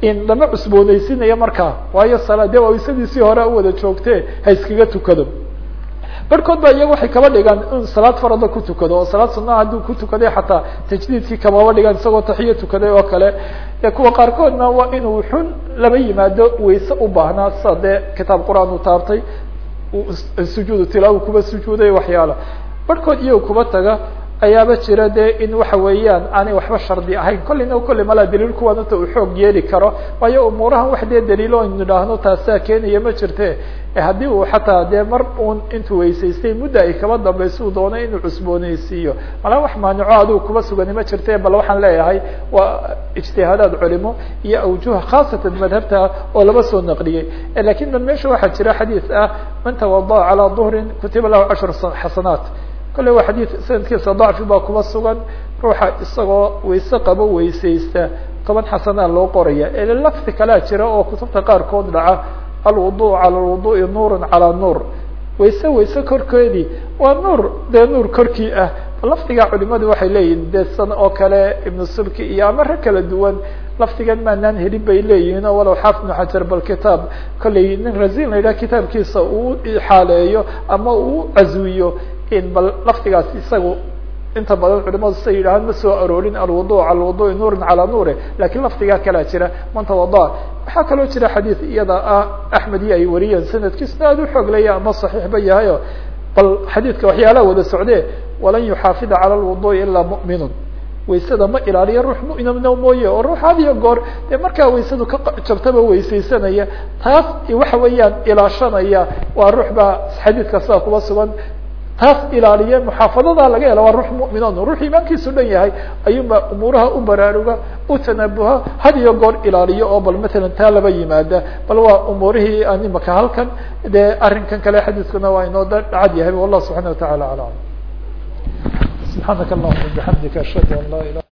in lama cusboonaysiinayo markaa. Waayo sala de waa waysadiisii hore uwada joogte ha iskaga tukado. Barhkood ba iyaga waxay kaba dhigaan in salaad farada ku tukado oo salaad sunnaha hadduu ku tukaday xataa tajdiidkii kamaba dhigaan isagoo taxiya tukaday oo kale. Kuwa qaarkoodna waa inuu xun lama yimaado wayse u baahnaa sida dee kitaab qur'aan uu taabtay sujuudu tilaawa kuba sujuuday waxyaala barhkood iyaga kuba taga ayaaba jira de in waxa weeyaan aanay waxba shardi ahayn. Kolleyna kolley malaa daliil kuwan inta uu xoog yeeli karo. Waayo umuurahan wax dee daliilo aynu idhaahno taasaa keenaya ma jirte haddii uu xataa dee mar uun intuu weysaystay mudda ay kaba dambayso uu doono inuu cusbooneysiiyo malaa wax maanico adigu kuba sugani ma jirte bal waxaan leeyahay waa ijtihaadaad culimo iyo awjuha khaasatan madhabta oo laba soo naqliyey. Lakin bal meesha waxaa jira xadiis ah man tawada'a calaa duhrin kutiba lahu cashar xasanaat. Kolle waa xadiid sanadkiisa dacfi baa kuba sugan ruuxa isagoo wayse qabo weysaysta. Toban xasanaa loo qoraya ele lafdi kalea jira oo kutubta qaarkood dhaca alwudu cala lwudu'i nuurun calaa nuur. Wayse wayse korkeedii waa nuur dee nuur korkii ah. Lafdiga culimadu waxay leeyihiin de san oo kale ibnu subki iyo ama kala duwan lafdigan maanaan helin bay leeyihiin oo walow xaafid ibnu xajar bal kitaab. Kolley nin razin la yidhaha kitaabkiisa uu xaaleeyo ama uu caswiyo in bal lafdigaas isagu inta badan culimadu siday yidhahaan ma soo aroorin alwudu cala lwudu'i nuurin calaa nuure laakiin lafdigaa kalaa jira man tawada waxaa kaloo jira xadiid iyada ah axmed iyo ay wariyeen sanadkiisna aad u xoog laya ama saxiixba yahayo. Bal xadiidka waxyaalaha wada socdee walan yuxaafida cala lwudu'i ilaa mu'minun. Waysada ma ilaaliya ruux mu'mina mooye oo ruux iyo goor dee markaa waysadu ka jabtaba weysaysanaya taas waxa weeyaan ilaashanaya waa ruux baa xadiidka sidaa kuba sugan taas ilaaliye muxaafadada laga hela waa ruux mu'minoon. Ruux iimaankiisu dhan yahay ayuunba umuuraha u baraaruga u tanabuha had iyo goor ilaaliyo oo bal matalan taa laba yimaada. Bal waa umuurihii aan imaka halkan dee arrinkan kale xadiiskuna waa inoo dhacad yahay. Wallah subxana wa tacala alam subxaanaka allahuma bixamdika ashhadu an laa ilah